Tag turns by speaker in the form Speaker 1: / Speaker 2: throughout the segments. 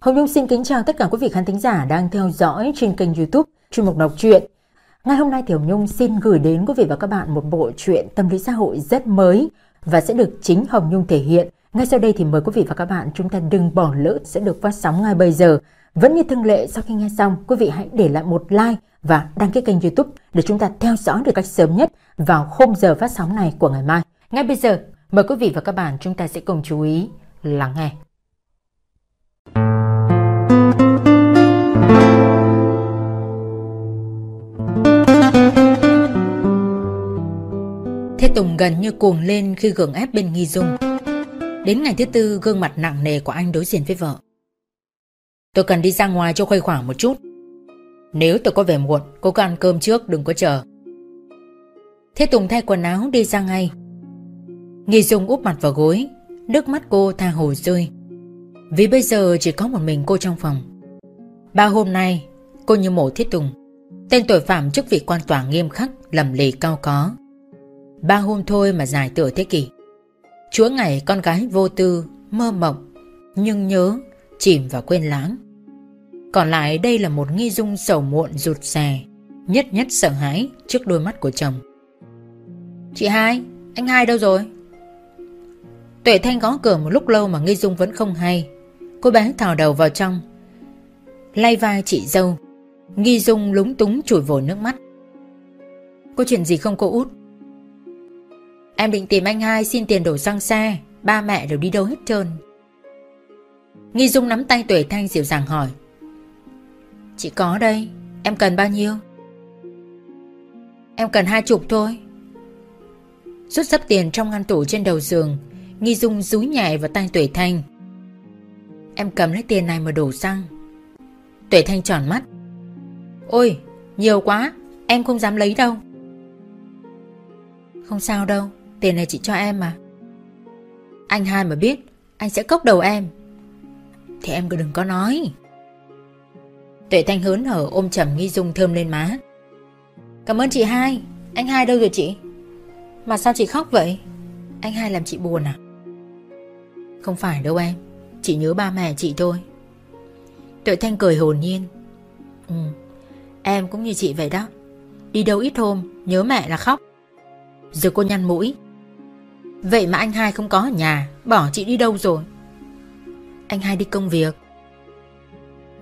Speaker 1: Hồng Nhung xin kính chào tất cả quý vị khán thính giả đang theo dõi trên kênh youtube chuyên mục đọc truyện. Ngày hôm nay thì Hồng Nhung xin gửi đến quý vị và các bạn một bộ truyện tâm lý xã hội rất mới và sẽ được chính Hồng Nhung thể hiện. Ngay sau đây thì mời quý vị và các bạn chúng ta đừng bỏ lỡ sẽ được phát sóng ngay bây giờ. Vẫn như thường lệ sau khi nghe xong, quý vị hãy để lại một like và đăng ký kênh youtube để chúng ta theo dõi được cách sớm nhất vào khung giờ phát sóng này của ngày mai. Ngay bây giờ, mời quý vị và các bạn chúng ta sẽ cùng chú ý lắng nghe. Thế Tùng gần như cuồng lên khi gượng ép bên Nghi Dung. Đến ngày thứ tư gương mặt nặng nề của anh đối diện với vợ. Tôi cần đi ra ngoài cho khuây khoảng một chút. Nếu tôi có về muộn, cô cứ ăn cơm trước đừng có chờ. Thế Tùng thay quần áo đi ra ngay. Nghi Dung úp mặt vào gối, nước mắt cô tha hồ rơi. Vì bây giờ chỉ có một mình cô trong phòng. Ba hôm nay, cô như mổ thiết Tùng. Tên tội phạm chức vị quan tòa nghiêm khắc, lầm lì cao có. Ba hôm thôi mà dài tựa thế kỷ. Chúa ngày con gái vô tư, mơ mộng, nhưng nhớ, chìm và quên lãng. Còn lại đây là một nghi dung sầu muộn rụt rè, nhất nhất sợ hãi trước đôi mắt của chồng. Chị hai, anh hai đâu rồi? Tuệ Thanh gõ cửa một lúc lâu mà nghi dung vẫn không hay. Cô bé thò đầu vào trong, lay vai chị dâu. Nghi dung lúng túng chùi vội nước mắt. Có chuyện gì không cô út? Em định tìm anh hai xin tiền đổ xăng xe, Ba mẹ đều đi đâu hết trơn. Nghi Dung nắm tay Tuệ Thanh dịu dàng hỏi, Chị có đây, Em cần bao nhiêu? Em cần hai chục thôi. Rút sắp tiền trong ngăn tủ trên đầu giường, Nghi Dung rúi nhẹ vào tay Tuệ Thanh. Em cầm lấy tiền này mà đổ xăng. Tuệ Thanh tròn mắt. Ôi, nhiều quá, Em không dám lấy đâu. Không sao đâu Tiền này chị cho em mà. Anh hai mà biết, Anh sẽ cốc đầu em. Thì em cứ đừng có nói. Tuệ Thanh hớn hở ôm chầm Nghi Dung thơm lên má. Cảm ơn chị hai, Anh hai đâu rồi chị? Mà sao chị khóc vậy? Anh hai làm chị buồn à? Không phải đâu em, Chị nhớ ba mẹ chị thôi. Tuệ Thanh cười hồn nhiên. Ừ Em cũng như chị vậy đó. Đi đâu ít hôm, Nhớ mẹ là khóc. Rồi cô nhăn mũi. Vậy mà anh hai không có ở nhà, Bỏ chị đi đâu rồi? Anh hai đi công việc.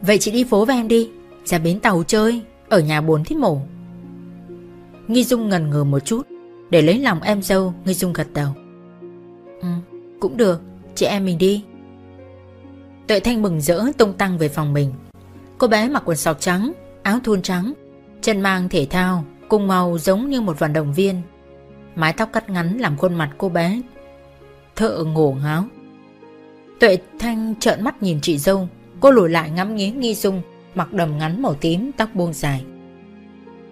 Speaker 1: Vậy chị đi phố với em đi, Ra bến tàu chơi, Ở nhà buồn thiết mổ. Nghi Dung ngần ngừ một chút, Để lấy lòng em dâu, Nghi Dung gật đầu. Ừ cũng được, Chị em mình đi. Tuệ Thanh mừng rỡ tung tăng về phòng mình. Cô bé mặc quần sọc trắng, Áo thun trắng, Chân mang thể thao Cùng màu giống như một vận động viên. Mái tóc cắt ngắn làm khuôn mặt cô bé. Thợ ngổ ngáo. Tuệ Thanh trợn mắt nhìn chị dâu. Cô lùi lại ngắm nghía nghi dung, Mặc đầm ngắn màu tím, tóc buông dài.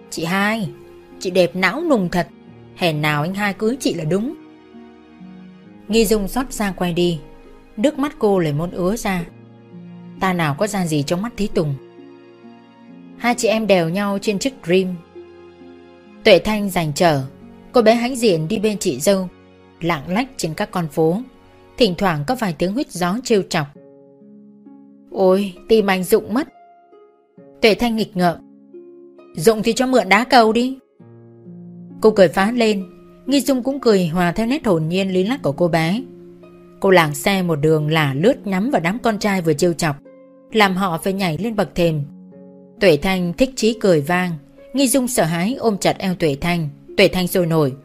Speaker 1: Chị hai, Chị đẹp não nùng thật. Hèn nào anh hai cưới chị là đúng. Nghi dung xót xa quay đi. Nước mắt cô lại muốn ứa ra. Ta nào có ra gì trong mắt Thí Tùng? Hai chị em đèo nhau trên chiếc Dream. Tuệ Thanh giành trở. Cô bé hãnh diện đi bên chị dâu, Lạng lách trên các con phố. Thỉnh thoảng có vài tiếng huyết gió trêu chọc. Ôi, tim anh dụng mất. Tuệ Thanh nghịch ngợm. Dụng thì cho mượn đá cầu đi. Cô cười phá lên. Nghi Dung cũng cười hòa theo nét hồn nhiên lý lắc của cô bé. Cô làng xe một đường lả lướt nhắm vào đám con trai vừa trêu chọc, Làm họ phải nhảy lên bậc thềm. Tuệ Thanh thích chí cười vang. Nghi Dung sợ hãi ôm chặt eo Tuệ Thanh. Tuệ Thanh sôi nổi.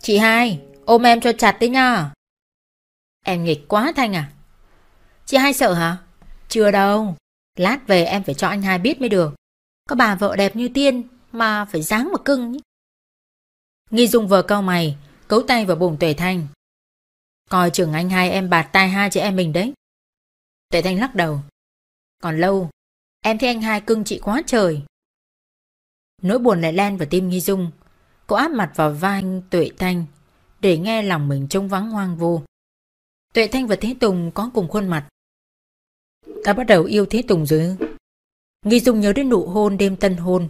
Speaker 1: Chị hai, Ôm em cho chặt đấy nha Em nghịch quá Thanh à. Chị hai sợ hả? Chưa đâu. Lát về em phải cho anh hai biết mới được. Có bà vợ đẹp như tiên Mà phải dáng mà cưng nhé. Nghi Dung vờ cau mày, Cấu tay vào bụng Tuệ Thanh. Coi chừng anh hai em bạt tai hai chị em mình đấy. Tuệ Thanh lắc đầu. Còn lâu, Em thấy anh hai cưng chị quá trời. Nỗi buồn lại len vào tim Nghi Dung. Cô áp mặt vào vai anh Tuệ Thanh, Để nghe lòng mình trông vắng hoang vô Tuệ Thanh và Thế Tùng có cùng khuôn mặt. Ta bắt đầu yêu Thế Tùng rồi. Nghi Dung nhớ đến nụ hôn đêm tân hôn.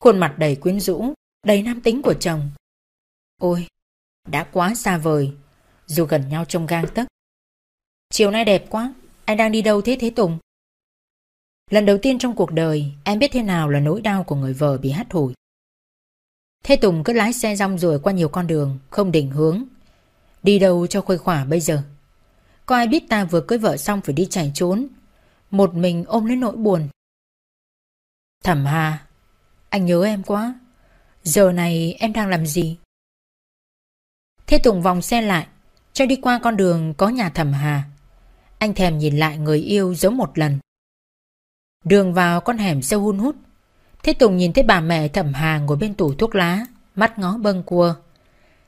Speaker 1: Khuôn mặt đầy quyến rũ, Đầy nam tính của chồng. Ôi, Đã quá xa vời, Dù gần nhau trong gang tấc. Chiều nay đẹp quá, Anh đang đi đâu thế Thế Tùng? Lần đầu tiên trong cuộc đời em biết thế nào là nỗi đau của người vợ bị hắt hủi. Thế Tùng cứ lái xe rong ruổi qua nhiều con đường, không định hướng. Đi đâu cho khuây khỏa bây giờ? Có ai biết ta vừa cưới vợ xong phải đi chạy trốn, một mình ôm lấy nỗi buồn. Thẩm Hà, anh nhớ em quá. Giờ này em đang làm gì? Thế Tùng vòng xe lại, cho đi qua con đường có nhà Thẩm Hà. Anh thèm nhìn lại người yêu giống một lần. Đường vào con hẻm sâu hun hút. Thế Tùng nhìn thấy bà mẹ Thẩm Hà ngồi bên tủ thuốc lá, mắt ngó bâng cua.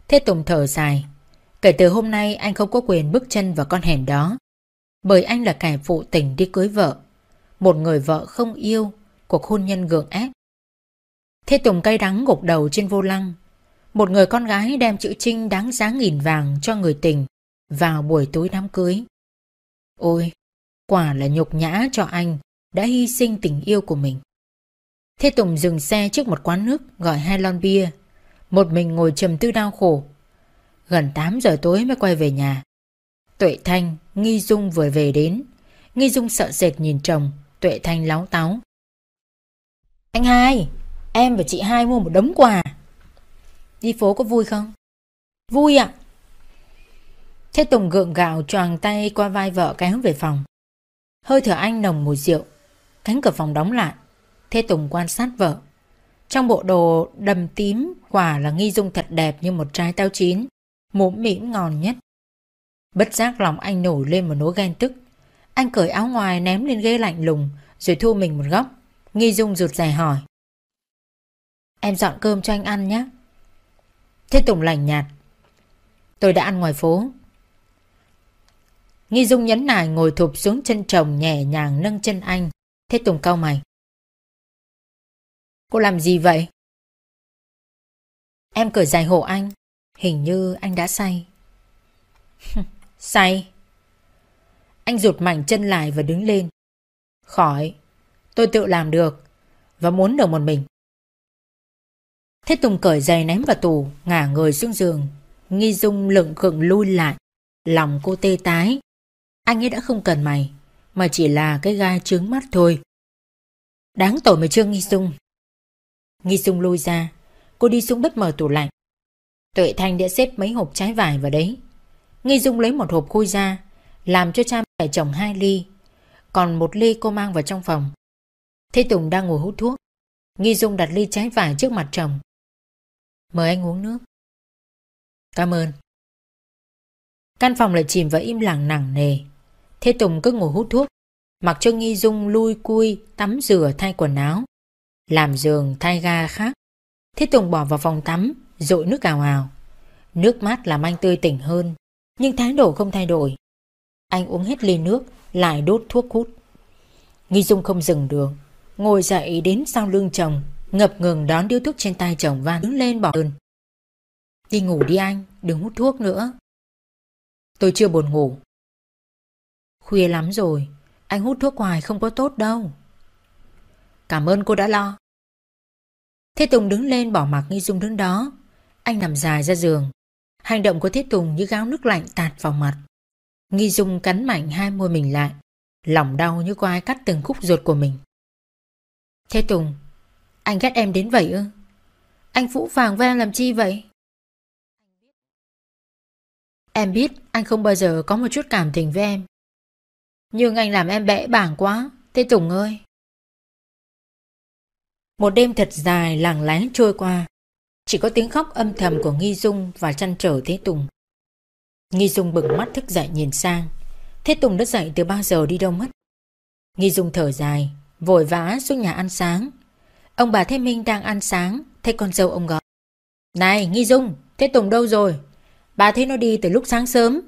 Speaker 1: Thế Tùng thở dài. Kể từ hôm nay anh không có quyền bước chân vào con hẻm đó. Bởi anh là kẻ phụ tình đi cưới vợ. Một người vợ không yêu, cuộc hôn nhân gượng ép. Thế Tùng cay đắng gục đầu trên vô lăng. Một người con gái đem chữ trinh đáng giá nghìn vàng cho người tình vào buổi tối đám cưới. Ôi, quả là nhục nhã cho anh đã hy sinh tình yêu của mình. Thế Tùng dừng xe trước một quán nước gọi hai lon bia. Một mình ngồi trầm tư đau khổ. Gần 8 giờ tối mới quay về nhà. Tuệ Thanh, Nghi Dung vừa về đến. Nghi Dung sợ sệt nhìn chồng, Tuệ Thanh láo táo. Anh hai, em và chị hai mua một đống quà. Đi phố có vui không? Vui ạ. Thế Tùng gượng gạo choàng tay qua vai vợ kéo về phòng. Hơi thở anh nồng mùi rượu. Cánh cửa phòng đóng lại. Thế Tùng quan sát vợ. Trong bộ đồ đầm tím, quả là nghi dung thật đẹp như một trái táo chín. Mũm mĩm ngon nhất. Bất giác lòng anh nổi lên một nỗi ghen tức. Anh cởi áo ngoài ném lên ghế lạnh lùng, rồi thu mình một góc. Nghi dung rụt rè hỏi. Em dọn cơm cho anh ăn nhé. Thế Tùng lành nhạt. Tôi đã ăn ngoài phố. Nghi Dung nhấn nài ngồi thụp xuống chân chồng nhẹ nhàng nâng chân anh. Thế Tùng cau mày. Cô làm gì vậy? Em cởi dài hộ anh. Hình như anh đã say. say? Anh rụt mảnh chân lại và đứng lên. Khỏi. Tôi tự làm được. Và muốn được một mình. Thế Tùng cởi giày ném vào tủ, ngả người xuống giường. Nghi Dung lựng khựng lui lại. Lòng cô tê tái. Anh ấy đã không cần mày, mà chỉ là cái gai trướng mắt thôi. Đáng tội mà chưa Nghi sung. Nghi sung lui ra, cô đi xuống bếp mở tủ lạnh. Tuệ Thanh đã xếp mấy hộp trái vải vào đấy. Nghi Dung lấy một hộp khui ra, làm cho cha mẹ chồng hai ly, còn một ly cô mang vào trong phòng. Thế Tùng đang ngồi hút thuốc. Nghi Dung đặt ly trái vải trước mặt chồng. Mời anh uống nước. Cảm ơn. Căn phòng lại chìm vào im lặng nặng nề. Thế Tùng cứ ngồi hút thuốc, mặc cho Nghi Dung lui cui, tắm rửa thay quần áo, làm giường thay ga khác. Thế Tùng bỏ vào phòng tắm, dội nước ào ào. Nước mát làm anh tươi tỉnh hơn, nhưng thái độ không thay đổi. Anh uống hết ly nước, lại đốt thuốc hút. Nghi Dung không dừng được, ngồi dậy đến sau lưng chồng, ngập ngừng đón điếu thuốc trên tay chồng và đứng lên bỏ ơn. Đi ngủ đi anh, đừng hút thuốc nữa. Tôi chưa buồn ngủ. Khuya lắm rồi, anh hút thuốc hoài không có tốt đâu. Cảm ơn cô đã lo. Thế Tùng đứng lên bỏ mặc Nghi Dung đứng đó. Anh nằm dài ra giường. Hành động của Thế Tùng như gáo nước lạnh tạt vào mặt. Nghi Dung cắn mạnh hai môi mình lại. Lòng đau như có ai cắt từng khúc ruột của mình. Thế Tùng, anh ghét em đến vậy ư? Anh phũ phàng với em làm chi vậy? Em biết anh không bao giờ có một chút cảm tình với em. Nhưng anh làm em bẽ bảng quá, Thế Tùng ơi. Một đêm thật dài lặng lẽ trôi qua. Chỉ có tiếng khóc âm thầm của Nghi Dung và chăn trở Thế Tùng. Nghi Dung bừng mắt thức dậy nhìn sang. Thế Tùng đã dậy từ bao giờ đi đâu mất. Nghi Dung thở dài, vội vã xuống nhà ăn sáng. Ông bà Thế Minh đang ăn sáng, thấy con dâu ông gọi. Này Nghi Dung, Thế Tùng đâu rồi? Bà thấy nó đi từ lúc sáng sớm.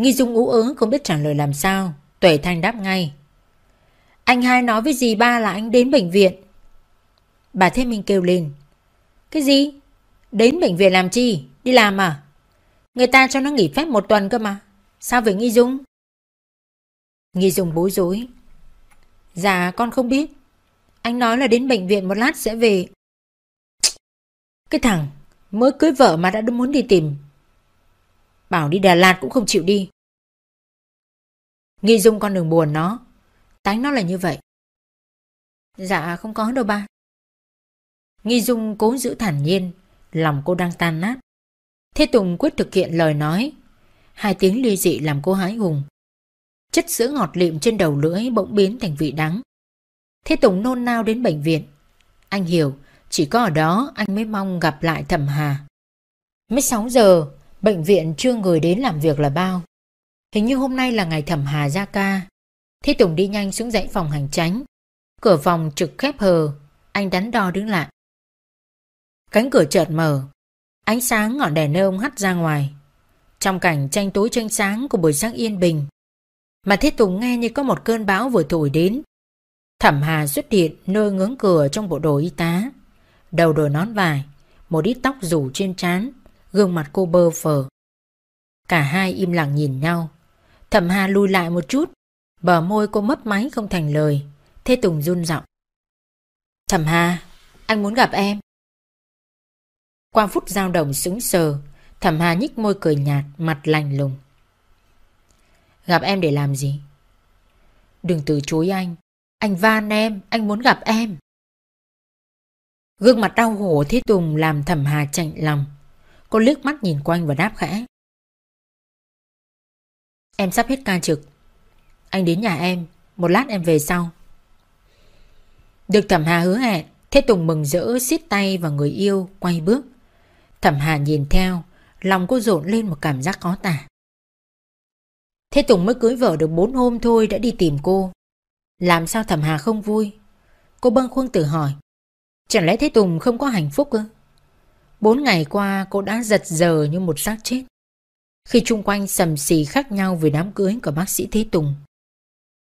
Speaker 1: Nghi Dung ú ớ, không biết trả lời làm sao. Tuệ Thanh đáp ngay. Anh hai nói với dì ba là anh đến bệnh viện. Bà Thế Minh kêu lên. Cái gì? Đến bệnh viện làm chi? Đi làm à? Người ta cho nó nghỉ phép một tuần cơ mà. Sao về Nghi Dung? Nghi Dung bối rối. Dạ con không biết. Anh nói là đến bệnh viện một lát sẽ về. Cái thằng, mới cưới vợ mà đã muốn đi tìm. Bảo đi Đà Lạt cũng không chịu đi. Nghi Dung con đừng buồn nó. Tánh nó là như vậy. Dạ không có đâu ba. Nghi Dung cố giữ thản nhiên, lòng cô đang tan nát. Thế Tùng quyết thực hiện lời nói. Hai tiếng ly dị làm cô hái hùng. Chất sữa ngọt lịm trên đầu lưỡi bỗng biến thành vị đắng. Thế Tùng nôn nao đến bệnh viện. Anh hiểu, chỉ có ở đó anh mới mong gặp lại Thẩm Hà. Mới 6 giờ, bệnh viện chưa người đến làm việc là bao. Hình như hôm nay là ngày Thẩm Hà ra ca. Thế Tùng đi nhanh xuống dãy phòng hành tránh. Cửa phòng trực khép hờ, anh đắn đo đứng lại. Cánh cửa chợt mở, ánh sáng ngọn đèn neon hắt ra ngoài. Trong cảnh tranh tối tranh sáng của buổi sáng yên bình, mà Thế Tùng nghe như có một cơn bão vừa thổi đến. Thẩm Hà xuất hiện nơi ngưỡng cửa trong bộ đồ y tá. Đầu đội nón vải, một ít tóc rủ trên trán, gương mặt cô bơ phờ. Cả hai im lặng nhìn nhau. Thẩm Hà lùi lại một chút, bờ môi cô mấp máy không thành lời. Thế Tùng run giọng. Thẩm Hà, anh muốn gặp em. Qua phút dao động sững sờ, Thẩm Hà nhích môi cười nhạt, mặt lạnh lùng. Gặp em để làm gì? Đừng từ chối anh. Anh van em, anh muốn gặp em. Gương mặt đau khổ Thế Tùng làm Thẩm Hà chạnh lòng. Cô liếc mắt nhìn quanh và đáp khẽ. Em sắp hết ca trực. Anh đến nhà em, một lát em về sau. Được Thẩm Hà hứa hẹn, Thế Tùng mừng rỡ xiết tay vào người yêu, quay bước. Thẩm Hà nhìn theo, lòng cô rộn lên một cảm giác khó tả. Thế Tùng mới cưới vợ được 4 hôm thôi đã đi tìm cô. Làm sao Thẩm Hà không vui? Cô bâng khuâng tự hỏi. Chẳng lẽ Thế Tùng không có hạnh phúc ư? Bốn ngày qua cô đã giật giờ như một xác chết. Khi chung quanh sầm xì khác nhau về đám cưới của bác sĩ Thế Tùng.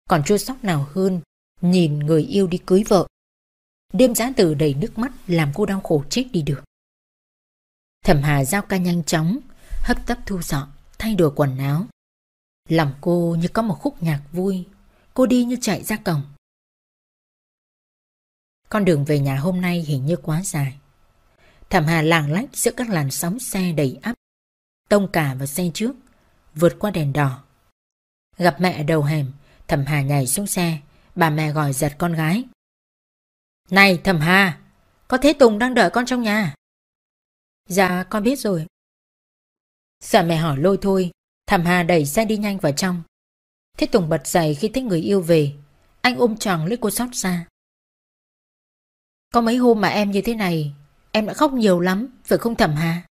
Speaker 1: Còn chua sóc nào hơn nhìn người yêu đi cưới vợ. Đêm giá từ đầy nước mắt làm cô đau khổ chết đi được. Thẩm Hà giao ca nhanh chóng, hấp tấp thu dọn, thay đổi quần áo. Lòng cô như có một khúc nhạc vui, cô đi như chạy ra cổng. Con đường về nhà hôm nay hình như quá dài. Thẩm Hà làng lách giữa các làn sóng xe đầy ắp, tông cả vào xe trước, vượt qua đèn đỏ. Gặp mẹ đầu hẻm, Thẩm Hà nhảy xuống xe, bà mẹ gọi giật con gái. Này Thẩm Hà, có thế Tùng đang đợi con trong nhà. Dạ con biết rồi. Sợ mẹ hỏi lôi thôi, Thẩm Hà đẩy xe đi nhanh vào trong. Thế Tùng bật dậy khi thấy người yêu về. Anh ôm tròn lấy cô xót xa. Có mấy hôm mà em như thế này, em đã khóc nhiều lắm, phải không Thẩm Hà?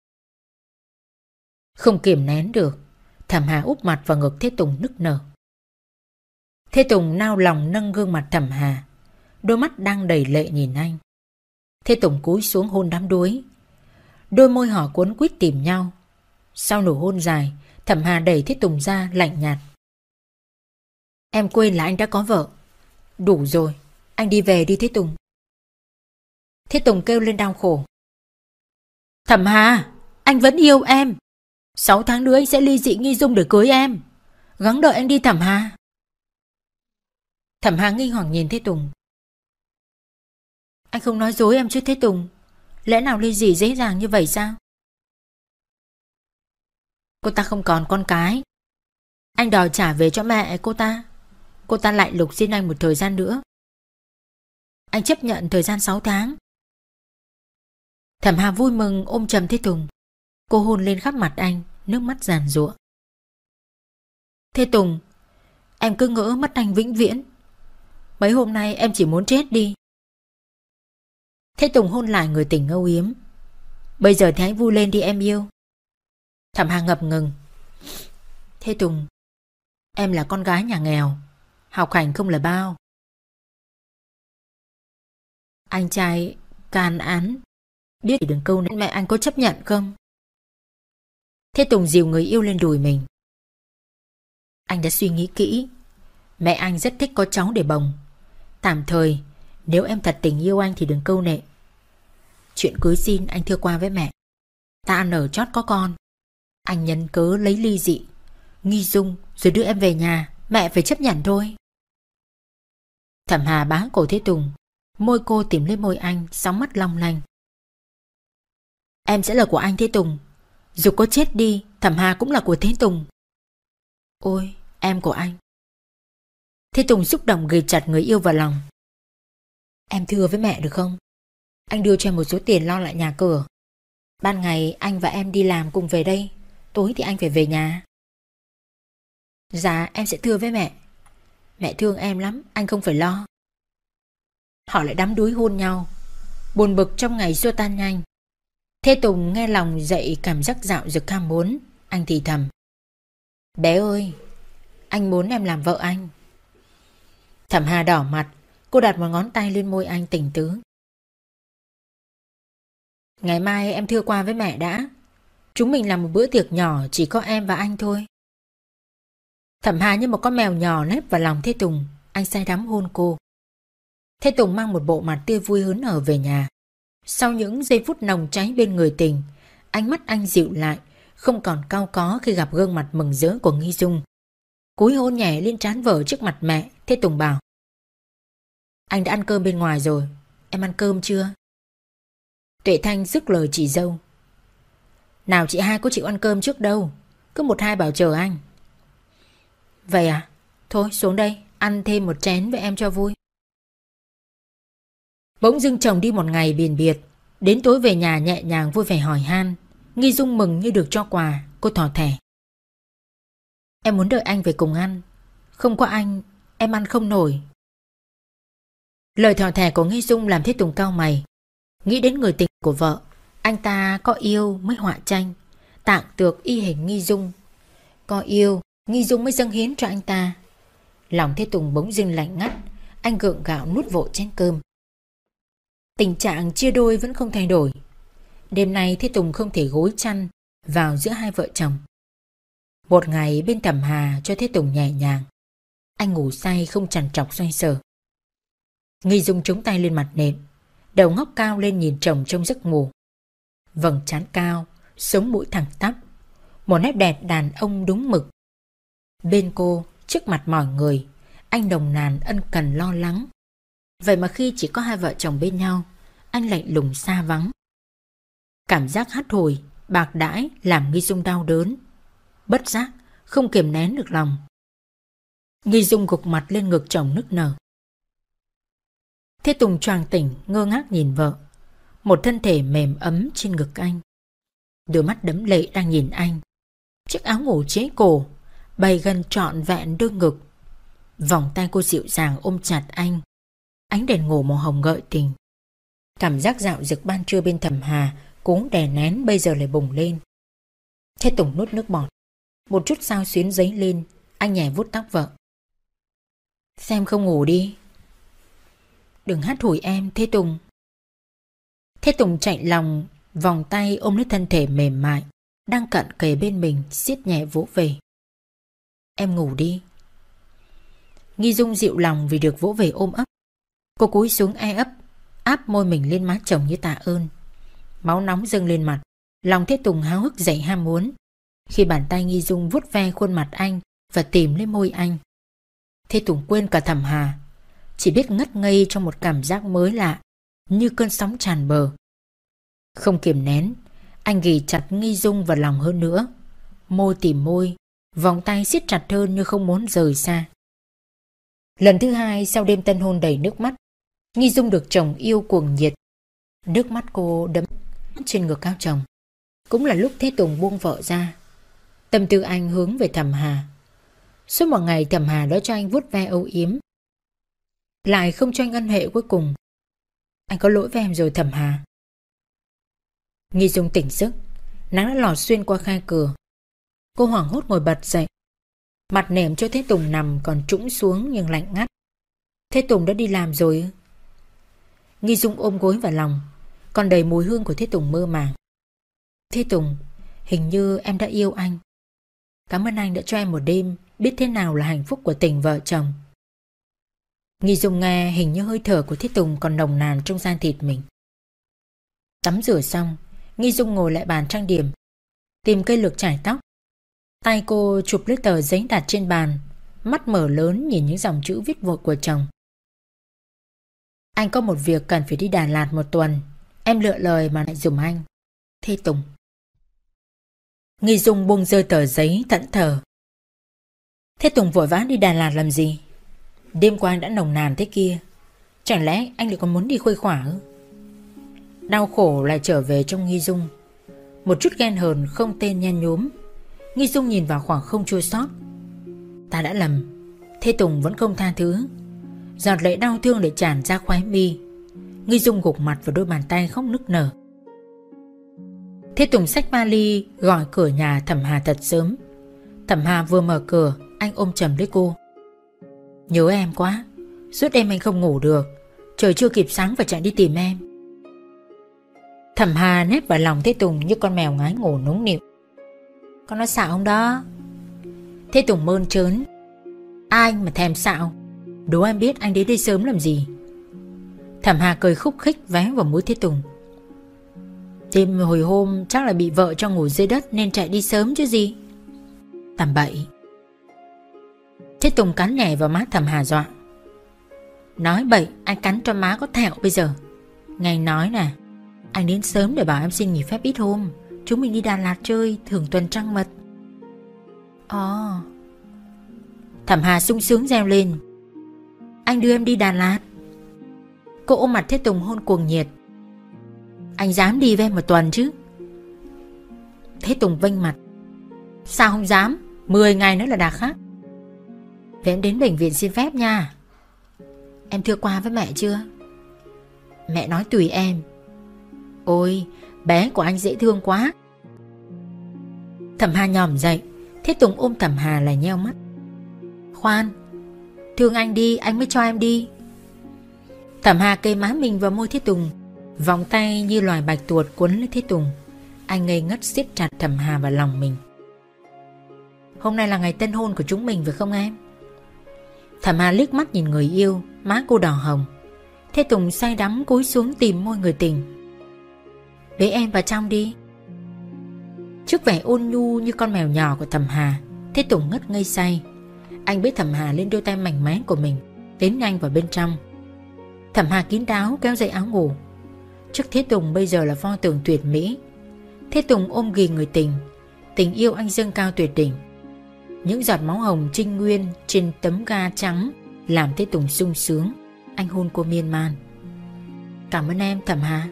Speaker 1: Không kiềm nén được, Thẩm Hà úp mặt vào ngực Thế Tùng nức nở. Thế Tùng nao lòng nâng gương mặt Thẩm Hà, đôi mắt đang đầy lệ nhìn anh. Thế Tùng cúi xuống hôn đám đuối. Đôi môi họ cuốn quýt tìm nhau. Sau nụ hôn dài, Thẩm Hà đẩy Thế Tùng ra lạnh nhạt. Em quên là anh đã có vợ. Đủ rồi, anh đi về đi Thế Tùng. Thế Tùng kêu lên đau khổ. Thẩm Hà, anh vẫn yêu em. Sáu tháng nữa anh sẽ ly dị nghi dung để cưới em. Gắng đợi anh đi Thẩm Hà. Thẩm Hà nghi hoặc nhìn Thế Tùng. Anh không nói dối em chứ Thế Tùng. Lẽ nào ly dị dễ dàng như vậy sao? Cô ta không còn con cái. Anh đòi trả về cho mẹ cô ta. Cô ta lại lục xin anh một thời gian nữa. Anh chấp nhận thời gian 6 tháng. Thẩm Hà vui mừng ôm chầm Thế Tùng. Cô hôn lên khắp mặt anh, nước mắt giàn giụa. Thế Tùng, em cứ ngỡ mất anh vĩnh viễn. Mấy hôm nay em chỉ muốn chết đi. Thế Tùng hôn lại người tình âu yếm. Bây giờ thì hãy vui lên đi em yêu. Thẩm Hà ngập ngừng. Thế Tùng, em là con gái nhà nghèo, học hành không là bao. Anh trai can án, biết đừng câu nên mẹ anh có chấp nhận không? Thế Tùng dìu người yêu lên đùi mình. Anh đã suy nghĩ kỹ, mẹ anh rất thích có cháu để bồng. Tạm thời, nếu em thật tình yêu anh thì đừng câu nệ. Chuyện cưới xin anh thưa qua với mẹ. Ta ăn ở chót có con. Anh nhân cớ lấy ly dị Nghi dung rồi đưa em về nhà Mẹ phải chấp nhận thôi Thẩm Hà bá cổ Thế Tùng Môi cô tìm lên môi anh Sóng mắt long lanh Em sẽ là của anh Thế Tùng Dù có chết đi Thẩm Hà cũng là của Thế Tùng Ôi em của anh Thế Tùng xúc động ghi chặt người yêu vào lòng. Em thưa với mẹ được không? Anh đưa cho em một số tiền lo lại nhà cửa. Ban ngày anh và em đi làm cùng về đây, tối thì anh phải về nhà. Dạ em sẽ thưa với mẹ. Mẹ thương em lắm, anh không phải lo. Họ lại đắm đuối hôn nhau, buồn bực trong ngày xua tan nhanh. Thế Tùng nghe lòng dậy cảm giác dạo dực ham muốn, anh thì thầm. Bé ơi, anh muốn em làm vợ anh. Thẩm Hà đỏ mặt, cô đặt một ngón tay lên môi anh tỉnh tứ. Ngày mai em thưa qua với mẹ đã. Chúng mình làm một bữa tiệc nhỏ chỉ có em và anh thôi. Thẩm Hà như một con mèo nhỏ nếp vào lòng Thế Tùng, anh say đắm hôn cô. Thế Tùng mang một bộ mặt tươi vui hớn ở về nhà. Sau những giây phút nồng cháy bên người tình, ánh mắt anh dịu lại, không còn cao có khi gặp gương mặt mừng rỡ của Nghi Dung. Cúi hôn nhẹ lên trán vợ trước mặt mẹ, Thế Tùng bảo. Anh đã ăn cơm bên ngoài rồi, em ăn cơm chưa? Tuệ Thanh dứt lời chị dâu. Nào chị hai có chịu ăn cơm trước đâu, cứ một hai bảo chờ anh. Vậy à? Thôi xuống đây, ăn thêm một chén với em cho vui. Bỗng dưng chồng đi một ngày biển biệt, đến tối về nhà nhẹ nhàng vui vẻ hỏi han, nghi dung mừng như được cho quà, cô thỏ thẻ. Em muốn đợi anh về cùng ăn, không có anh, em ăn không nổi. Lời thỏ thẻ của Nghi Dung làm Thiết Tùng cao mày, nghĩ đến người tình của vợ, anh ta có yêu mới họa tranh, tạng tược y hình Nghi Dung. Có yêu, Nghi Dung mới dâng hiến cho anh ta. Lòng Thế Tùng bỗng dưng lạnh ngắt, anh gượng gạo nuốt vội chén cơm. Tình trạng chia đôi vẫn không thay đổi. Đêm nay Thế Tùng không thể gối chăn vào giữa hai vợ chồng. Một ngày bên tầm hà cho Thế Tùng nhẹ nhàng. Anh ngủ say không trằn trọc xoay sở. Nghi Dung chống tay lên mặt nệm, đầu ngóc cao lên nhìn chồng trong giấc ngủ. Vầng trán cao, sống mũi thẳng tắp, một nét đẹp đàn ông đúng mực. Bên cô, trước mặt mọi người, anh đồng nàn ân cần lo lắng, Vậy mà khi chỉ có hai vợ chồng bên nhau, anh lạnh lùng xa vắng. Cảm giác hắt hồi, bạc đãi làm Nghi Dung đau đớn. Bất giác, không kiềm nén được lòng. Nghi Dung gục mặt lên ngực chồng nức nở. Thế Tùng choàng tỉnh, ngơ ngác nhìn vợ. Một thân thể mềm ấm trên ngực anh. Đôi mắt đấm lệ đang nhìn anh. Chiếc áo ngủ chế cổ, bày gần trọn vẹn đôi ngực. Vòng tay cô dịu dàng ôm chặt anh, Ánh đèn ngủ màu hồng gợi tình. Cảm giác dạo rực ban trưa bên thầm hà Cũng đè nén bây giờ lại bùng lên. Thế Tùng nuốt nước bọt. Một chút sao xuyến giấy lên, Anh nhẹ vuốt tóc vợ. Xem không ngủ đi. Đừng hát hủi em, Thế Tùng. Thế Tùng chạy lòng, Vòng tay ôm lấy thân thể mềm mại, Đang cận kề bên mình, siết nhẹ vỗ về. Em ngủ đi. Nghi Dung dịu lòng vì được vỗ về ôm ấp. Cô cúi xuống e ấp, áp môi mình lên má chồng như tạ ơn. Máu nóng dâng lên mặt, lòng Thế Tùng háo hức dậy ham muốn. Khi bàn tay Nghi Dung vuốt ve khuôn mặt anh và tìm lên môi anh. Thế Tùng quên cả thầm hà, chỉ biết ngất ngây trong một cảm giác mới lạ, như cơn sóng tràn bờ. Không kiềm nén, anh ghì chặt Nghi Dung vào lòng hơn nữa. Môi tìm môi, vòng tay siết chặt hơn như không muốn rời xa. Lần thứ hai sau đêm tân hôn đầy nước mắt, Nghi Dung được chồng yêu cuồng nhiệt. Nước mắt cô đấm trên ngực cao chồng. Cũng là lúc Thế Tùng buông vợ ra. Tâm tư anh hướng về Thẩm Hà. Suốt một ngày Thẩm Hà đã cho anh vuốt ve âu yếm. Lại không cho anh ân hệ cuối cùng. Anh có lỗi với em rồi Thẩm Hà. Nghi Dung tỉnh giấc. Nắng đã lọt xuyên qua khai cửa. Cô hoảng hốt ngồi bật dậy. Mặt nệm cho Thế Tùng nằm còn trũng xuống nhưng lạnh ngắt. Thế Tùng đã đi làm rồi Nghi Dung ôm gối vào lòng, Còn đầy mùi hương của Thế Tùng mơ màng. Thế Tùng, Hình như em đã yêu anh. Cảm ơn anh đã cho em một đêm Biết thế nào là hạnh phúc của tình vợ chồng. Nghi Dung nghe hình như hơi thở của Thế Tùng còn nồng nàn trong gian thịt mình. Tắm rửa xong, Nghi Dung ngồi lại bàn trang điểm, Tìm cây lược trải tóc. Tay cô chụp lấy tờ giấy đặt trên bàn, Mắt mở lớn nhìn những dòng chữ viết vội của chồng anh có một việc cần phải đi Đà Lạt một tuần. Em lựa lời mà lại dùng anh. Thế Tùng. Nghi Dung buông rơi tờ giấy thẫn thờ. Thế Tùng vội vã đi Đà Lạt làm gì? Đêm qua anh đã nồng nàn thế kia Chẳng lẽ anh lại còn muốn đi khuây khỏa ư Đau khổ lại trở về trong nghi dung Một chút ghen hờn không tên nhen nhúm Nghi dung nhìn vào khoảng không chua sót Ta đã lầm Thế Tùng vẫn không tha thứ Giọt lệ đau thương để tràn ra khóe mi. Nghi dung gục mặt vào đôi bàn tay khóc nức nở. Thế Tùng xách vali, gọi cửa nhà Thẩm Hà thật sớm. Thẩm Hà vừa mở cửa, Anh ôm chầm lấy cô. Nhớ em quá, Suốt đêm anh không ngủ được. Trời chưa kịp sáng và chạy đi tìm em. Thẩm Hà nếp vào lòng Thế Tùng như con mèo ngái ngủ núng nịu. Con nói xạo không đó? Thế Tùng mơn trớn. Ai mà thèm xạo? Đố em biết anh đến đây sớm làm gì? Thẩm Hà cười khúc khích vé vào mũi Thế Tùng. Đêm hồi hôm chắc là bị vợ cho ngủ dưới đất nên chạy đi sớm chứ gì? Tầm bậy. Thế Tùng cắn nhẹ vào má Thẩm hà dọa. Nói bậy, anh cắn cho má có thẹo bây giờ. Ngày nói nè, Anh đến sớm để bảo em xin nghỉ phép ít hôm. Chúng mình đi Đà Lạt chơi Thường tuần trăng mật. Ồ oh. Thẩm Hà sung sướng reo lên. Anh đưa em đi Đà Lạt. Cô ôm mặt Thế Tùng hôn cuồng nhiệt. Anh dám đi với em một tuần chứ? Thế Tùng vênh mặt. Sao không dám? Mười ngày nữa là đạt khác. Vậy em đến bệnh viện xin phép nha. Em thưa qua với mẹ chưa? Mẹ nói tùy em. Ôi, Bé của anh dễ thương quá. Thẩm Hà nhòm dậy. Thế Tùng ôm Thẩm Hà là nheo mắt. Khoan Thương anh đi, anh mới cho em đi. Thẩm Hà cây má mình vào môi Thế Tùng, Vòng tay như loài bạch tuột cuốn lấy Thế Tùng. Anh ngây ngất siết chặt Thẩm Hà vào lòng mình. Hôm nay là ngày tân hôn của chúng mình phải không em? Thẩm Hà liếc mắt nhìn người yêu, Má cô đỏ hồng. Thế Tùng say đắm cúi xuống tìm môi người tình. Bế em vào trong đi. Trước vẻ ôn nhu như con mèo nhỏ của Thẩm Hà, Thế Tùng ngất ngây say. Anh bế Thẩm Hà lên đôi tay mảnh mẽ của mình Tiến nhanh vào bên trong Thẩm Hà kín đáo kéo dây áo ngủ Trước Thế Tùng bây giờ là pho tượng tuyệt mỹ Thế Tùng ôm ghì người tình Tình yêu anh dâng cao tuyệt đỉnh những giọt máu hồng trinh nguyên trên tấm ga trắng làm Thế Tùng sung sướng. Anh hôn cô miên man. Cảm ơn em, Thẩm Hà.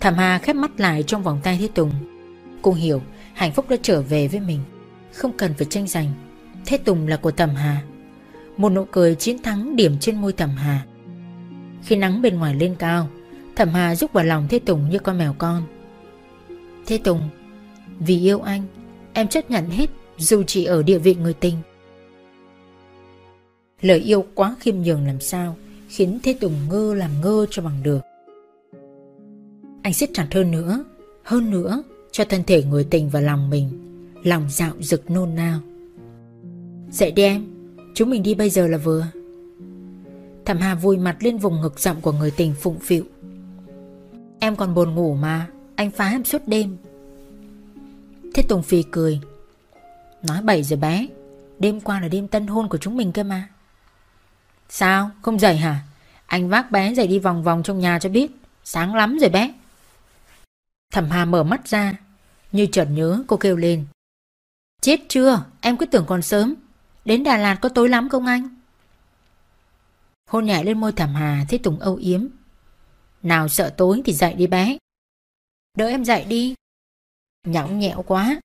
Speaker 1: Thẩm Hà khép mắt lại trong vòng tay Thế Tùng. Cô hiểu hạnh phúc đã trở về với mình. Không cần phải tranh giành. Thế Tùng là của Thẩm Hà. Một nụ cười chiến thắng điểm trên môi Thẩm Hà. Khi nắng bên ngoài lên cao, Thẩm Hà rúc vào lòng Thế Tùng như con mèo con. Thế Tùng, vì yêu anh, em chấp nhận hết dù chỉ ở địa vị người tình. Lời yêu quá khiêm nhường làm sao khiến Thế Tùng ngơ làm ngơ cho bằng được. Anh siết chặt hơn nữa, hơn nữa cho thân thể người tình vào lòng mình, lòng dạo rực nôn nao. Dậy đi em, chúng mình đi bây giờ là vừa. Thẩm Hà vùi mặt lên vùng ngực rộng của người tình phụng phịu. Em còn buồn ngủ mà, anh phá em suốt đêm. Thế Tùng Phi cười, Nói bậy rồi bé Đêm qua là đêm tân hôn của chúng mình cơ mà. Sao? Không dậy hả? Anh vác bé dậy đi vòng vòng trong nhà cho biết. Sáng lắm rồi bé. Thẩm Hà mở mắt ra Như chợt nhớ cô kêu lên. Chết chưa? Em cứ tưởng còn sớm. Đến Đà Lạt có tối lắm không anh? Hôn nhẹ lên môi thảm Hà, Thấy Tùng âu yếm. Nào sợ tối thì dậy đi bé. Đỡ em dậy đi. Nhõng nhẽo quá.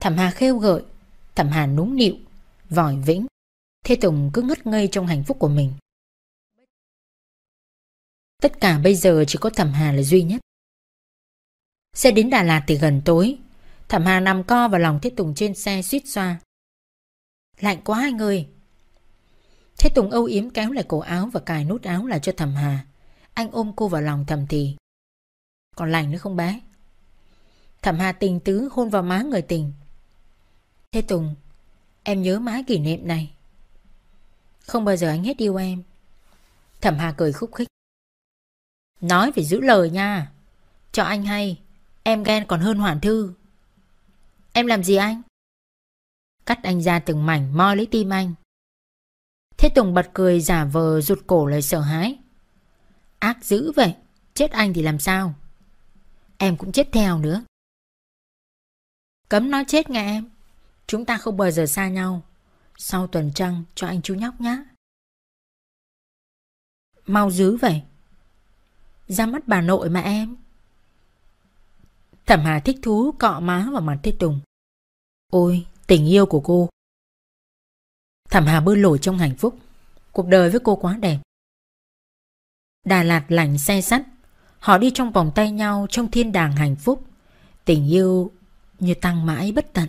Speaker 1: Thẩm Hà khêu gợi Thẩm Hà núng nịu, Vòi vĩnh. Thế Tùng cứ ngất ngây trong hạnh phúc của mình. Tất cả bây giờ chỉ có Thẩm Hà là duy nhất. Xe đến Đà Lạt thì gần tối. Thẩm Hà nằm co vào lòng Thế Tùng trên xe suýt xoa. Lạnh quá anh ơi. Thế Tùng âu yếm kéo lại cổ áo và cài nút áo lại cho Thẩm Hà. Anh ôm cô vào lòng thầm thì. Còn lạnh nữa không bé? Thẩm Hà tình tứ hôn vào má người tình. Thế Tùng, Em nhớ mãi kỷ niệm này. Không bao giờ anh hết yêu em. Thẩm Hà cười khúc khích. Nói phải giữ lời nha. Cho anh hay, Em ghen còn hơn Hoàn Thư. Em làm gì anh? Cắt anh ra từng mảnh moi lấy tim anh. Thế Tùng bật cười giả vờ rụt cổ lời sợ hãi. Ác dữ vậy, Chết anh thì làm sao? Em cũng chết theo nữa. Cấm nói chết nghe em. Chúng ta không bao giờ xa nhau. Sau tuần trăng, cho anh chú nhóc nhá. Mau dứ vậy. Ra mắt bà nội mà em. Thẩm Hà thích thú, cọ má vào mặt Thế Tùng. Ôi tình yêu của cô. Thẩm Hà bơi lội trong hạnh phúc. Cuộc đời với cô quá đẹp. Đà Lạt lạnh xe sắt. Họ đi trong vòng tay nhau trong thiên đàng hạnh phúc. Tình yêu như tăng mãi bất tận.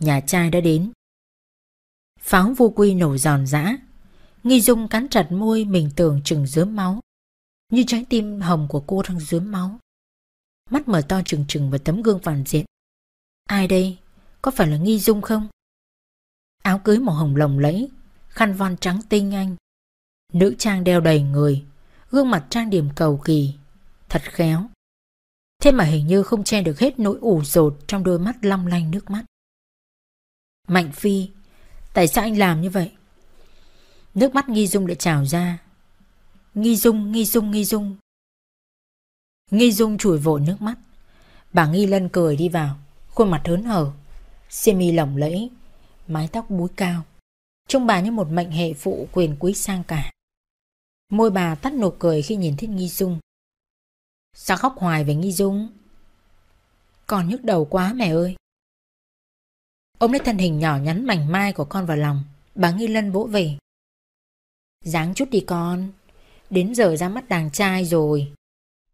Speaker 1: Nhà trai đã đến. Pháo vô quy nổ giòn giã. Nghi Dung cắn chặt môi mình tưởng chừng dướm máu. Như trái tim hồng của cô đang dướm máu. Mắt mở to trừng trừng vào tấm gương phản diện. Ai đây? Có phải là Nghi Dung không? Áo cưới màu hồng lồng lẫy Khăn von trắng tinh anh. Nữ trang đeo đầy người Gương mặt trang điểm cầu kỳ Thật khéo. Thế mà hình như không che được hết nỗi ủ rột Trong đôi mắt long lanh nước mắt. Mạnh Phi Tại sao anh làm như vậy? Nước mắt Nghi Dung lại trào ra. Nghi Dung, Nghi Dung, Nghi Dung. Nghi Dung chùi vội nước mắt. Bà Nghi Lân cười đi vào Khuôn mặt hớn hở semi lỏng lẫy, Mái tóc búi cao, Trông bà như một mệnh hệ phụ quyền quý sang cả. Môi bà tắt nụ cười khi nhìn thấy Nghi Dung. Sao khóc hoài về Nghi Dung? Con nhức đầu quá mẹ ơi. Ôm lấy thân hình nhỏ nhắn mảnh mai của con vào lòng, Bà Nghi Lân vỗ về. Dáng chút đi con, Đến giờ ra mắt đàn trai rồi.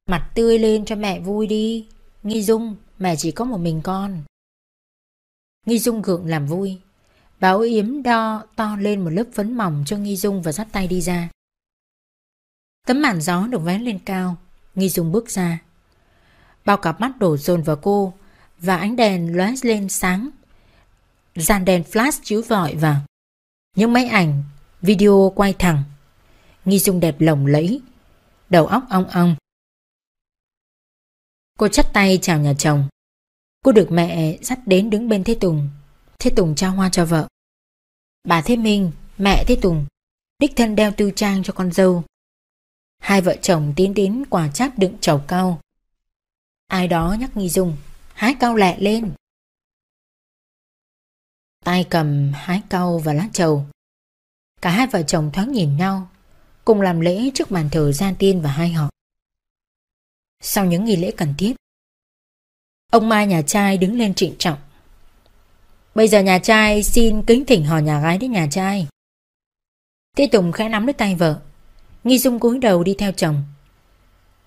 Speaker 1: Mặt tươi lên cho mẹ vui đi. Nghi Dung, Mẹ chỉ có một mình con. Nghi Dung gượng làm vui. Báo yếm đo to lên một lớp phấn mỏng cho Nghi Dung và dắt tay đi ra. Tấm màn gió được vén lên cao. Nghi Dung bước ra. Bao cặp mắt đổ dồn vào cô Và ánh đèn lóe lên sáng. Dàn đèn flash chiếu vọi vào. Những máy ảnh, Video quay thẳng. Nghi Dung đẹp lồng lẫy. Đầu óc ong ong. Cô chắt tay chào nhà chồng. Cô được mẹ dắt đến đứng bên Thế Tùng. Thế Tùng trao hoa cho vợ. Bà Thế Minh, mẹ Thế Tùng Đích thân đeo tư trang cho con dâu. Hai vợ chồng tiến đến quả chát đựng chầu cao. Ai đó nhắc Nghi Dung Hái cao lẹ lên. Tay cầm hái cau và lá trầu Cả hai vợ chồng thoáng nhìn nhau Cùng làm lễ trước bàn thờ gia tiên và hai họ. Sau những nghi lễ cần thiết Ông Mai nhà trai đứng lên trịnh trọng. Bây giờ nhà trai xin kính thỉnh hỏi nhà gái đến nhà trai. Thế Tùng khẽ nắm lấy tay vợ. Nghi Dung cúi đầu đi theo chồng.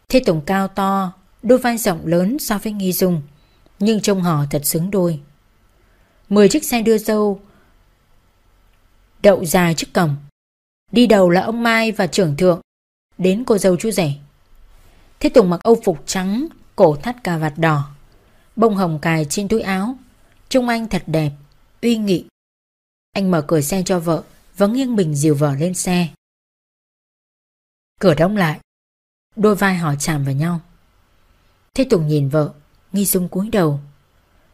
Speaker 1: Thế Tùng cao to, Đôi vai rộng lớn so với Nghi Dung, Nhưng trông họ thật xứng đôi. Mười chiếc xe đưa dâu, Đậu dài trước cổng. Đi đầu là ông Mai và trưởng thượng, Đến cô dâu chú rể. Thế Tùng mặc âu phục trắng, Cổ thắt cà vạt đỏ. Bông hồng cài trên túi áo. Trông anh thật đẹp, Uy nghị. Anh mở cửa xe cho vợ Và nghiêng mình dìu vợ lên xe. Cửa đóng lại, Đôi vai họ chạm vào nhau. Thế Tùng nhìn vợ, Nghi dung cúi đầu.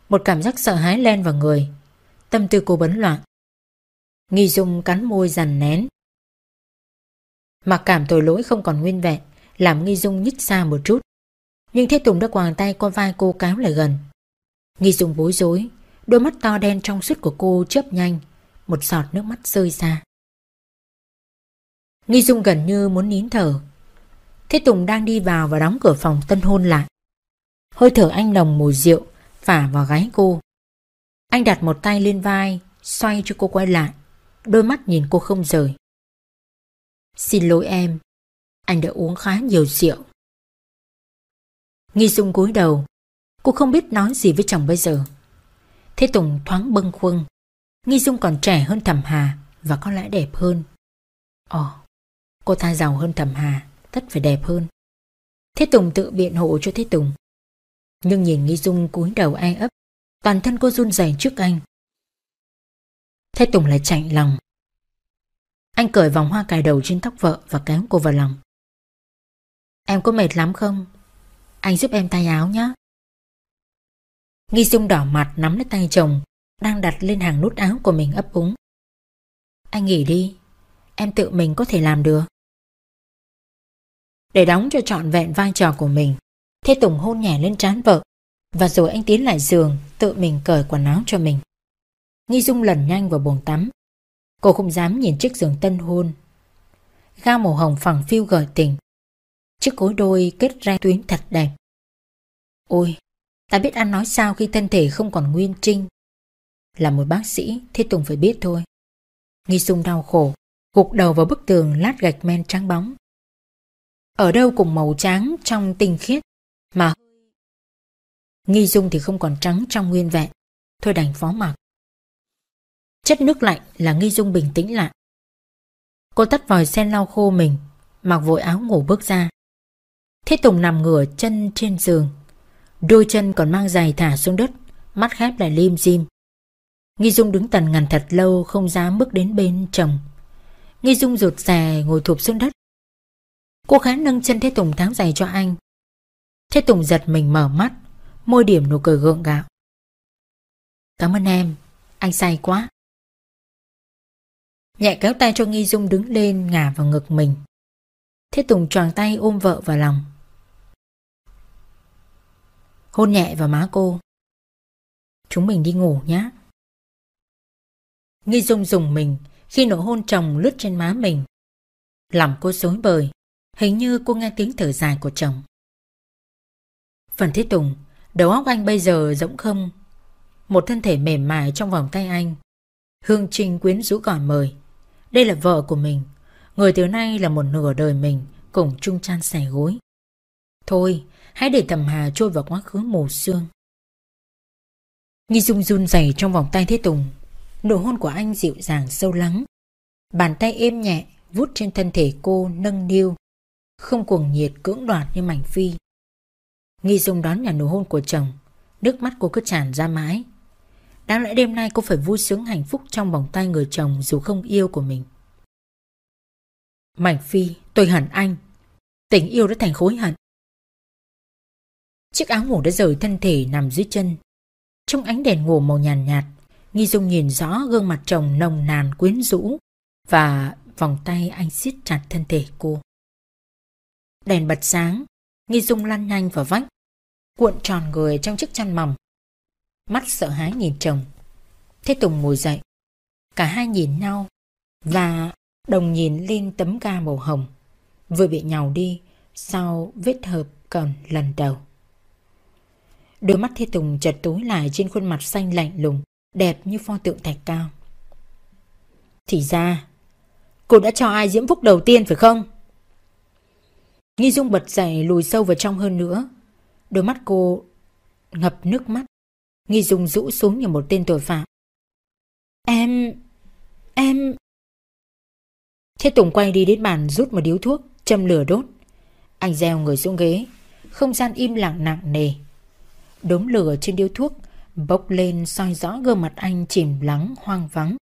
Speaker 1: Một cảm giác sợ hãi len vào người, Tâm tư cô bấn loạn. Nghi dung cắn môi dằn nén. Mặc cảm tội lỗi không còn nguyên vẹn, Làm Nghi dung nhích xa một chút. Nhưng Thế Tùng đã quàng tay qua vai cô cáo lại gần. Nghi dùng bối rối, Đôi mắt to đen trong suốt của cô chớp nhanh, Một giọt nước mắt rơi ra. Nghi Dung gần như muốn nín thở. Thế Tùng đang đi vào và đóng cửa phòng tân hôn lại. Hơi thở anh nồng mùi rượu Phả vào gáy cô. Anh đặt một tay lên vai, Xoay cho cô quay lại. Đôi mắt nhìn cô không rời. Xin lỗi em, Anh đã uống khá nhiều rượu. Nghi Dung cúi đầu. Cô không biết nói gì với chồng bây giờ. Thế Tùng thoáng bâng khuâng. Nghi Dung còn trẻ hơn Thẩm Hà Và có lẽ đẹp hơn. Ồ, Cô ta giàu hơn Thẩm Hà, Tất phải đẹp hơn. Thế Tùng tự biện hộ cho Thế Tùng. Nhưng nhìn Nghi Dung cúi đầu ai ấp, Toàn thân cô run rẩy trước anh. Thế Tùng lại chạy lòng. Anh cởi vòng hoa cài đầu trên tóc vợ Và kéo cô vào lòng. Em có mệt lắm không? Anh giúp em tay áo nhé Nghi Dung đỏ mặt nắm lấy tay chồng, Đang đặt lên hàng nút áo của mình ấp úng Anh nghỉ đi, Em tự mình có thể làm được Để đóng cho trọn vẹn vai trò của mình, Thế Tùng hôn nhẹ lên trán vợ, Và rồi anh tiến lại giường, Tự mình cởi quần áo cho mình Nghi Dung lần nhanh vào buồng tắm. Cô không dám nhìn chiếc giường tân hôn. Ga màu hồng phẳng phiu gợi tình. Chiếc gối đôi kết ra tuyến thật đẹp. Ôi, ta biết ăn nói sao khi thân thể không còn nguyên trinh. Là một bác sĩ, Thế Tùng phải biết thôi. Nghi Dung đau khổ, gục đầu vào bức tường lát gạch men trắng bóng. Ở đâu cùng màu trắng trong tinh khiết, mà Nghi Dung thì không còn trắng trong nguyên vẹn, thôi đành phó mặc. Chất nước lạnh là Nghi Dung bình tĩnh lại. Cô tắt vòi sen lau khô mình, mặc vội áo ngủ bước ra. Thế Tùng nằm ngửa chân trên giường, đôi chân còn mang giày thả xuống đất, mắt khép lại lim dim. Nghi Dung đứng tần ngần thật lâu không dám bước đến bên chồng. Nghi Dung rụt rè ngồi thụp xuống đất. Cô khá nâng chân Thế Tùng tháo giày cho anh. Thế Tùng giật mình mở mắt, môi điểm nụ cười gượng gạo. Cảm ơn em, anh say quá. Nhẹ kéo tay cho Nghi Dung đứng lên ngả vào ngực mình. Thế Tùng tròn tay ôm vợ vào lòng. Hôn nhẹ vào má cô. Chúng mình đi ngủ nhé. Nghi Dung dùng mình khi nụ hôn chồng lướt trên má mình. Lòng cô rối bời, hình như cô nghe tiếng thở dài của chồng. Phần thiết Tùng, đầu óc anh bây giờ rỗng không. Một thân thể mềm mại trong vòng tay anh. Hương Trinh quyến rũ gọi mời. Đây là vợ của mình, người từ nay là một nửa đời mình, cùng chung chăn sẻ gối. Thôi, hãy để tầm hà trôi vào quá khứ mù sương. Nghi Dung run rẩy trong vòng tay Thế Tùng, nụ hôn của anh dịu dàng sâu lắng. Bàn tay êm nhẹ vuốt trên thân thể cô nâng niu, không cuồng nhiệt cưỡng đoạt như mảnh phi. Nghi Dung đón nhận nụ hôn của chồng, nước mắt cô cứ tràn ra mãi. Đáng lẽ đêm nay cô phải vui sướng hạnh phúc trong vòng tay người chồng dù không yêu của mình. Mảnh Phi, tôi hận anh. Tình yêu đã thành khối hận. Chiếc áo ngủ đã rời thân thể nằm dưới chân. Trong ánh đèn ngủ màu nhàn nhạt, nhạt, Nghi Dung nhìn rõ gương mặt chồng nồng nàn quyến rũ và vòng tay anh siết chặt thân thể cô. Đèn bật sáng, Nghi Dung lăn nhanh vào vách, cuộn tròn người trong chiếc chăn mỏng. Mắt sợ hãi nhìn chồng. Thế Tùng ngồi dậy. Cả hai nhìn nhau và đồng nhìn lên tấm ga màu hồng vừa bị nhào đi sau vết hợp còn lần đầu. Đôi mắt Thế Tùng chật tối lại trên khuôn mặt xanh lạnh lùng đẹp như pho tượng thạch cao. Thì ra, cô đã cho ai diễm phúc đầu tiên phải không? Nghi Dung bật dậy lùi sâu vào trong hơn nữa. Đôi mắt cô ngập nước mắt. Nghi Dung rũ xuống như một tên tội phạm. Em... em... Thế Tùng quay đi đến bàn rút một điếu thuốc, châm lửa đốt. Anh gieo người xuống ghế, không gian im lặng nặng nề. Đốm lửa trên điếu thuốc bốc lên soi rõ gương mặt anh chìm lắng hoang vắng.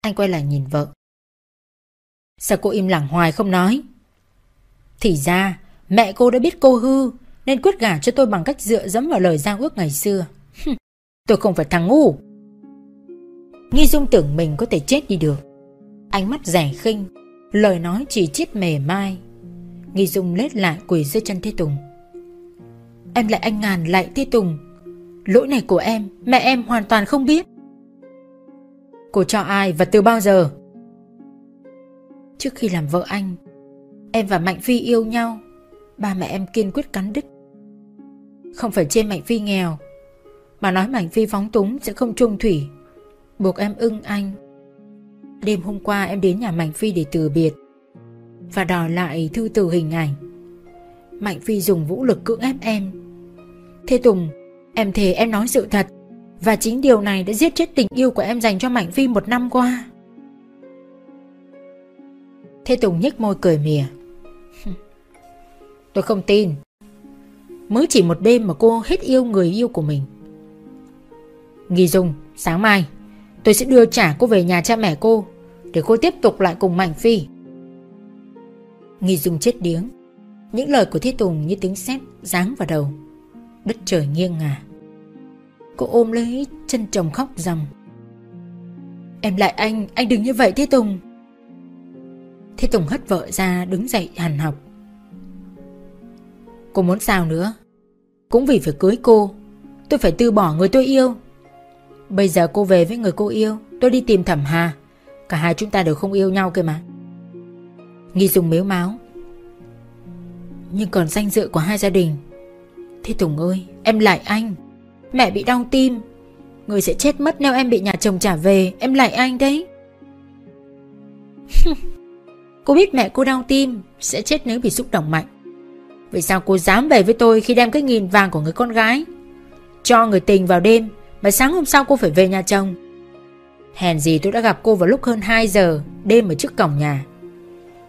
Speaker 1: Anh quay lại nhìn vợ. Sao cô im lặng hoài không nói? Thì ra, mẹ cô đã biết cô hư, nên quyết gả cho tôi bằng cách dựa dẫm vào lời giao ước ngày xưa. tôi không phải thằng ngu. Nghi Dung tưởng mình có thể chết đi được. Ánh mắt rẻ khinh, lời nói chỉ chiết mề mai. Nghi Dung lết lại quỳ dưới chân Thế Tùng. Em lại anh ngàn, lại thi Tùng. Lỗi này của em, Mẹ em hoàn toàn không biết. Cô cho ai và từ bao giờ? Trước khi làm vợ anh, Em và Mạnh Phi yêu nhau, Ba mẹ em kiên quyết cắn đứt. Không phải trên Mạnh Phi nghèo, Mà nói Mạnh Phi phóng túng sẽ không trung thủy. Buộc em ưng anh. Đêm hôm qua em đến nhà Mạnh Phi để từ biệt Và đòi lại thư từ hình ảnh. Mạnh Phi dùng vũ lực cưỡng ép em. Thế Tùng, Em thề em nói sự thật, Và chính điều này đã giết chết tình yêu của em dành cho Mạnh Phi một năm qua. Thế Tùng nhếch môi cười mỉa. Tôi không tin. Mới chỉ một đêm mà cô hết yêu người yêu của mình. Nghi Dung Sáng mai, Tôi sẽ đưa trả cô về nhà cha mẹ cô, Để cô tiếp tục lại cùng Mạnh Phi. Nghi Dung chết điếng. Những lời của Thế Tùng như tiếng sét giáng vào đầu. Đất trời nghiêng ngả. Cô ôm lấy chân chồng khóc ròng. Em lại anh, anh đừng như vậy Thế Tùng. Thế Tùng hất vợ ra đứng dậy hằn học. Cô muốn sao nữa? Cũng vì phải cưới cô. Tôi phải từ bỏ người tôi yêu. Bây giờ cô về với người cô yêu Tôi đi tìm thẩm Hà. Cả hai chúng ta đều không yêu nhau cơ mà. Nghi dùng mếu máu. Nhưng còn danh dự của hai gia đình. Thế Tùng ơi, Em lại anh. Mẹ bị đau tim. Người sẽ chết mất nếu em bị nhà chồng trả về. Em lại anh đấy. Cô biết mẹ cô đau tim, Sẽ chết nếu bị xúc động mạnh. Vậy sao cô dám về với tôi Khi đem cái nghìn vàng của người con gái? Cho người tình vào đêm, Mà sáng hôm sau cô phải về nhà chồng. Hèn gì tôi đã gặp cô vào lúc hơn 2 giờ, Đêm ở trước cổng nhà.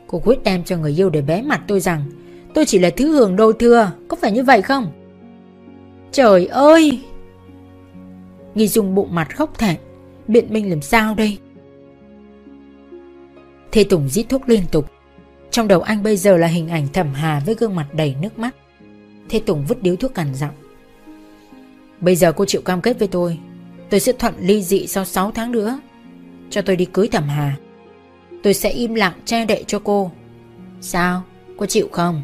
Speaker 1: Cô quyết đem cho người yêu để bé mặt tôi rằng Tôi chỉ là thứ hưởng đồ thưa Có phải như vậy không? Trời ơi! Nghi dùng bụng mặt khóc thẹn, Biện minh làm sao đây? Thê Tùng rít thuốc liên tục. Trong đầu anh bây giờ là hình ảnh thẩm hà Với gương mặt đầy nước mắt. Thê Tùng vứt điếu thuốc cằn giọng. Bây giờ cô chịu cam kết với tôi Tôi sẽ thuận ly dị sau 6 tháng nữa. Cho tôi đi cưới thẩm hà. Tôi sẽ im lặng che đậy cho cô. Sao? Cô chịu không?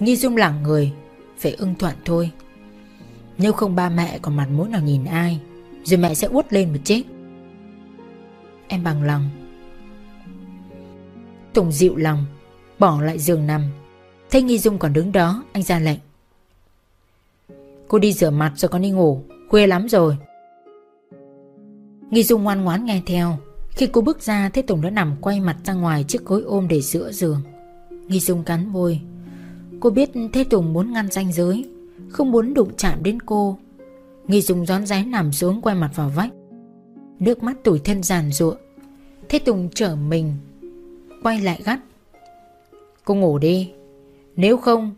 Speaker 1: Nghi Dung là người, Phải ưng thuận thôi. Nếu không ba mẹ còn mặt mũi nào nhìn ai, Rồi mẹ sẽ uất lên mà chết. Em bằng lòng. Tùng dịu lòng, Bỏ lại giường nằm. Thấy Nghi Dung còn đứng đó, Anh ra lệnh. Cô đi rửa mặt rồi con đi ngủ, Khuya lắm rồi. Nghi Dung ngoan ngoãn nghe theo. Khi cô bước ra, thấy Tùng đã nằm quay mặt ra ngoài Chiếc gối ôm để giữa giường. Nghi Dung cắn môi. Cô biết Thế Tùng muốn ngăn ranh giới, Không muốn đụng chạm đến cô. Nghi dùng gión rái nằm xuống quay mặt vào vách. Nước mắt tủi thân giàn ruộng Thế Tùng trở mình, Quay lại gắt. Cô ngủ đi. Nếu không,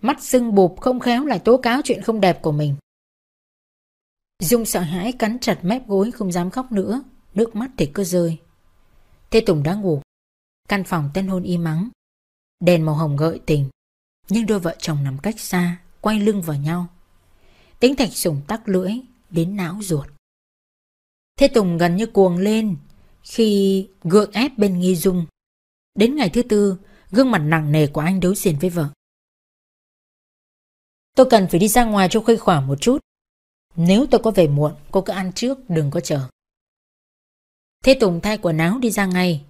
Speaker 1: Mắt sưng bụp không khéo lại tố cáo chuyện không đẹp của mình. Dung sợ hãi cắn chặt mép gối không dám khóc nữa. Nước mắt thì cứ rơi. Thế Tùng đã ngủ. Căn phòng tân hôn im mắng. Đèn màu hồng gợi tình. Nhưng đôi vợ chồng nằm cách xa Quay lưng vào nhau Tính thạch sùng tắc lưỡi Đến não ruột Thế Tùng gần như cuồng lên Khi gượng ép bên nghi dung Đến ngày thứ tư Gương mặt nặng nề của anh đối diện với vợ Tôi cần phải đi ra ngoài cho khuây khỏa một chút nếu tôi có về muộn, cô cứ ăn trước, đừng có chờ. Thế Tùng thay quần áo đi ra ngay.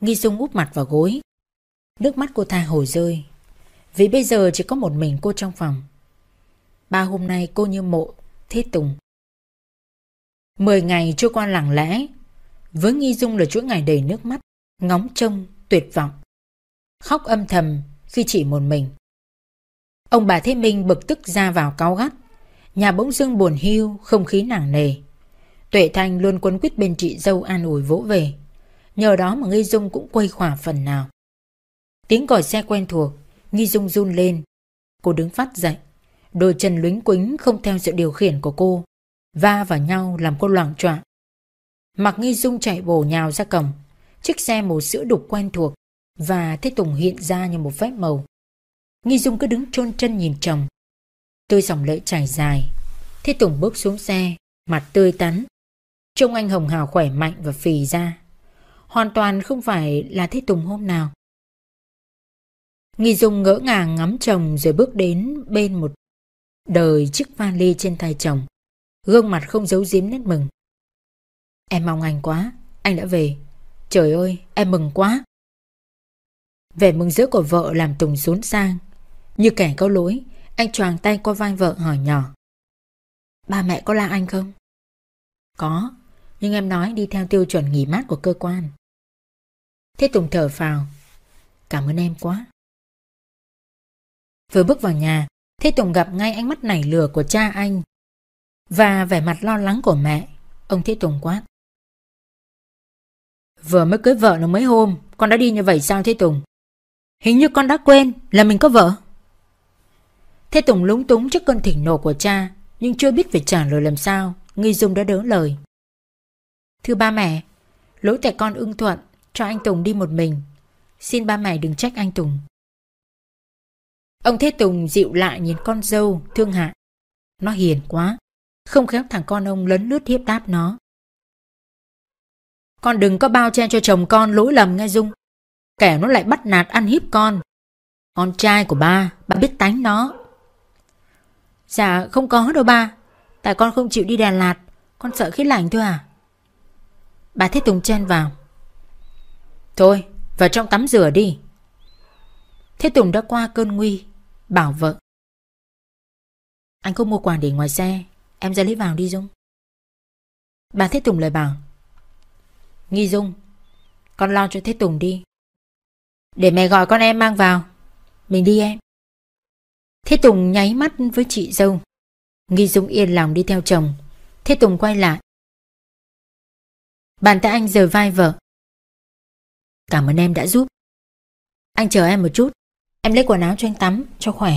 Speaker 1: Nghi Dung úp mặt vào gối. Nước mắt cô ta hồi rơi. Vì bây giờ chỉ có một mình cô trong phòng. Ba hôm nay cô như mộ Thế Tùng. Mười ngày trôi qua lặng lẽ. Với Nghi Dung là chuỗi ngày đầy nước mắt, ngóng trông, tuyệt vọng. Khóc âm thầm khi chỉ một mình. Ông bà Thế Minh bực tức ra vào cáu gắt. Nhà bỗng dưng buồn hiu, không khí nặng nề. Tuệ Thanh luôn quấn quýt bên chị dâu an ủi vỗ về. Nhờ đó mà Nghi Dung cũng quay khỏa phần nào. Tiếng còi xe quen thuộc, Nghi Dung run lên. Cô đứng phát dậy. Đôi chân luyến quính không theo sự điều khiển của cô. Va vào nhau làm cô loạn choạng. Mặc Nghi Dung chạy bổ nhào ra cổng. Chiếc xe màu sữa đục quen thuộc và thế Tùng hiện ra như một phép màu. Nghi Dung cứ đứng chôn chân nhìn chồng. Tôi dòng lệ chảy dài Thế Tùng bước xuống xe, Mặt tươi tắn Trông anh hồng hào khỏe mạnh và phì ra Hoàn toàn không phải là Thế Tùng hôm nào Nghi Dung ngỡ ngàng ngắm chồng Rồi bước đến bên một Đời chiếc vali trên tay chồng. Gương mặt không giấu giếm nét mừng. Em mong anh quá, Anh đã về. Trời ơi, em mừng quá. Vẻ mừng rỡ của vợ làm Tùng xuống sang. Như kẻ có lỗi, anh choàng tay qua vai vợ hỏi nhỏ. Ba mẹ có la anh không? Có, Nhưng em nói đi theo tiêu chuẩn nghỉ mát của cơ quan. Thế Tùng thở phào. Cảm ơn em quá. Vừa bước vào nhà Thế Tùng gặp ngay ánh mắt nảy lửa của cha anh Và vẻ mặt lo lắng của mẹ. Ông Thế Tùng quát, Vừa mới cưới vợ được mấy hôm, Con đã đi như vậy sao Thế Tùng? Hình như con đã quên là mình có vợ. Thế Tùng lúng túng trước cơn thỉnh nộ của cha, Nhưng chưa biết phải trả lời làm sao, Nghi Dung đã đỡ lời. Thưa ba mẹ, Lỗi tại con ưng thuận, Cho anh Tùng đi một mình. Xin ba mẹ đừng trách anh Tùng. Ông Thế Tùng dịu lại nhìn con dâu, Thương hại. Nó hiền quá, Không khéo thằng con ông lấn lướt hiếp đáp nó. Con đừng có bao che cho chồng con lỗi lầm nghe Dung. Kẻ nó lại bắt nạt ăn hiếp con. Con trai của ba Ba biết tánh nó. Dạ không có đâu ba. Tại con không chịu đi Đà Lạt. Con sợ khí lạnh thôi à? Bà Thế Tùng chen vào. Thôi, vào trong tắm rửa đi. Thế Tùng đã qua cơn nguy. Bảo vợ. Anh không mua quà để ngoài xe. Em ra lấy vào đi, Dung. Bà Thế Tùng lời bảo. Nghi Dung, Con lo cho Thế Tùng đi. Để mẹ gọi con em mang vào. Mình đi em. Thế Tùng nháy mắt với chị dâu. Nghi Dung yên lòng đi theo chồng. Thế Tùng quay lại. Bàn tay anh rời vai vợ. Cảm ơn em đã giúp. Anh chờ em một chút. Em lấy quần áo cho anh tắm cho khỏe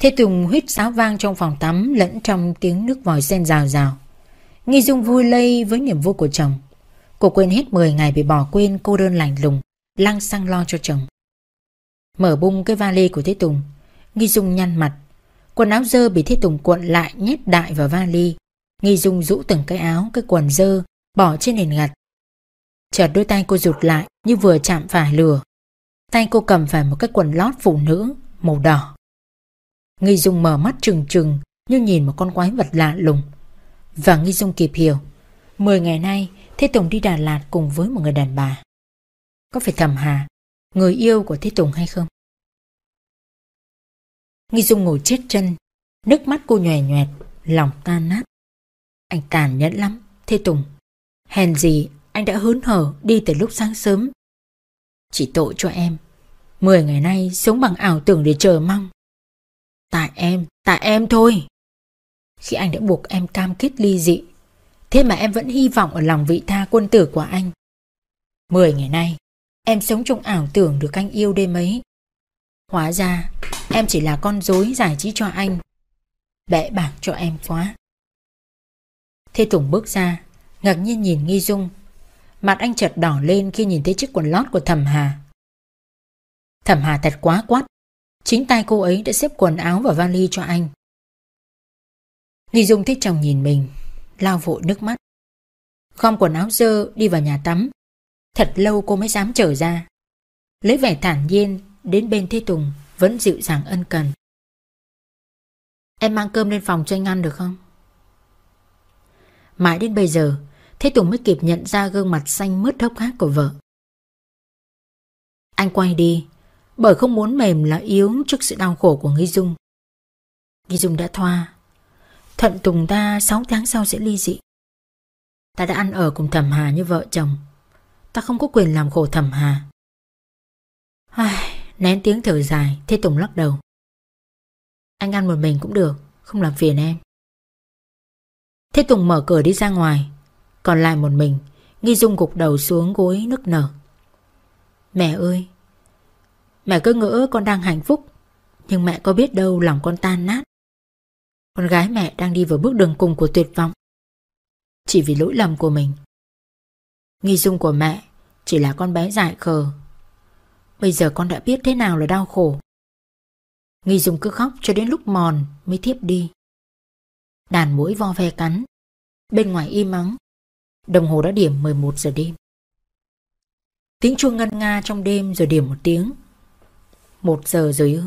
Speaker 1: Thế Tùng huyết sáo vang trong phòng tắm lẫn trong tiếng nước vòi sen rào rào. Nghi Dung vui lây với niềm vui của chồng. Cô quên hết 10 ngày bị bỏ quên cô đơn lạnh lùng, lăng xăng lo cho chồng. Mở bung cái vali của Thế Tùng, Nghi Dung nhăn mặt. Quần áo dơ bị Thế Tùng cuộn lại nhét đại vào vali. Nghi Dung rũ từng cái áo, cái quần dơ, bỏ trên nền gạch. Chợt đôi tay cô rụt lại như vừa chạm phải lửa. Tay cô cầm phải một cái quần lót phụ nữ màu đỏ. Nghi Dung mở mắt trừng trừng như nhìn một con quái vật lạ lùng. Và Nghi Dung kịp hiểu. Mười ngày nay, Thế Tùng đi Đà Lạt cùng với một người đàn bà. Có phải thẩm hà, người yêu của Thế Tùng hay không? Nghi Dung ngồi chết chân, nước mắt cô nhòe nhòe, lòng tan nát. Anh tàn nhẫn lắm, Thế Tùng. Hèn gì anh đã hớn hở đi từ lúc sáng sớm. Chỉ tội cho em. Mười ngày nay sống bằng ảo tưởng để chờ mong. Tại em, tại em thôi. Khi anh đã buộc em cam kết ly dị, thế mà em vẫn hy vọng ở lòng vị tha quân tử của anh. Mười ngày nay, em sống trong ảo tưởng được anh yêu đêm ấy. Hóa ra, em chỉ là con dối giải trí cho anh. Bẽ bạc cho em quá. Thế Tùng bước ra, ngạc nhiên nhìn Nghi Dung. Mặt anh chợt đỏ lên khi nhìn thấy chiếc quần lót của Thẩm Hà. Thẩm Hà thật quá quát. Chính tay cô ấy đã xếp quần áo vào vali cho anh. Nghi Dung thấy chồng nhìn mình, lao vội nước mắt. Gom quần áo dơ đi vào nhà tắm. Thật lâu cô mới dám trở ra. Lấy vẻ thản nhiên đến bên Thế Tùng vẫn dịu dàng ân cần. Em mang cơm lên phòng cho anh ăn được không? Mãi đến bây giờ, Thế Tùng mới kịp nhận ra gương mặt xanh mướt hốc hác của vợ. Anh quay đi, bởi không muốn mềm là yếu trước sự đau khổ của Nghi Dung. Nghi Dung đã thoa, thuận tùng ta 6 tháng sau sẽ ly dị. Ta đã ăn ở cùng Thẩm Hà như vợ chồng, ta không có quyền làm khổ Thẩm Hà. Ai, nén tiếng thở dài, Thế Tùng lắc đầu. Anh ăn một mình cũng được, không làm phiền em. Thế Tùng mở cửa đi ra ngoài, còn lại một mình, Nghi Dung gục đầu xuống gối nức nở. Mẹ ơi, Mẹ cứ ngỡ con đang hạnh phúc Nhưng mẹ có biết đâu lòng con tan nát. Con gái mẹ đang đi vào bước đường cùng của tuyệt vọng Chỉ vì lỗi lầm của mình. Nghi dung của mẹ Chỉ là con bé dại khờ. Bây giờ con đã biết thế nào là đau khổ. Nghi dung cứ khóc cho đến lúc mòn Mới thiếp đi. Đàn mũi vo ve cắn Bên ngoài im mắng Đồng hồ đã điểm 11 giờ đêm. Tiếng chuông ngân nga trong đêm rồi điểm một tiếng. Một giờ rồi ư.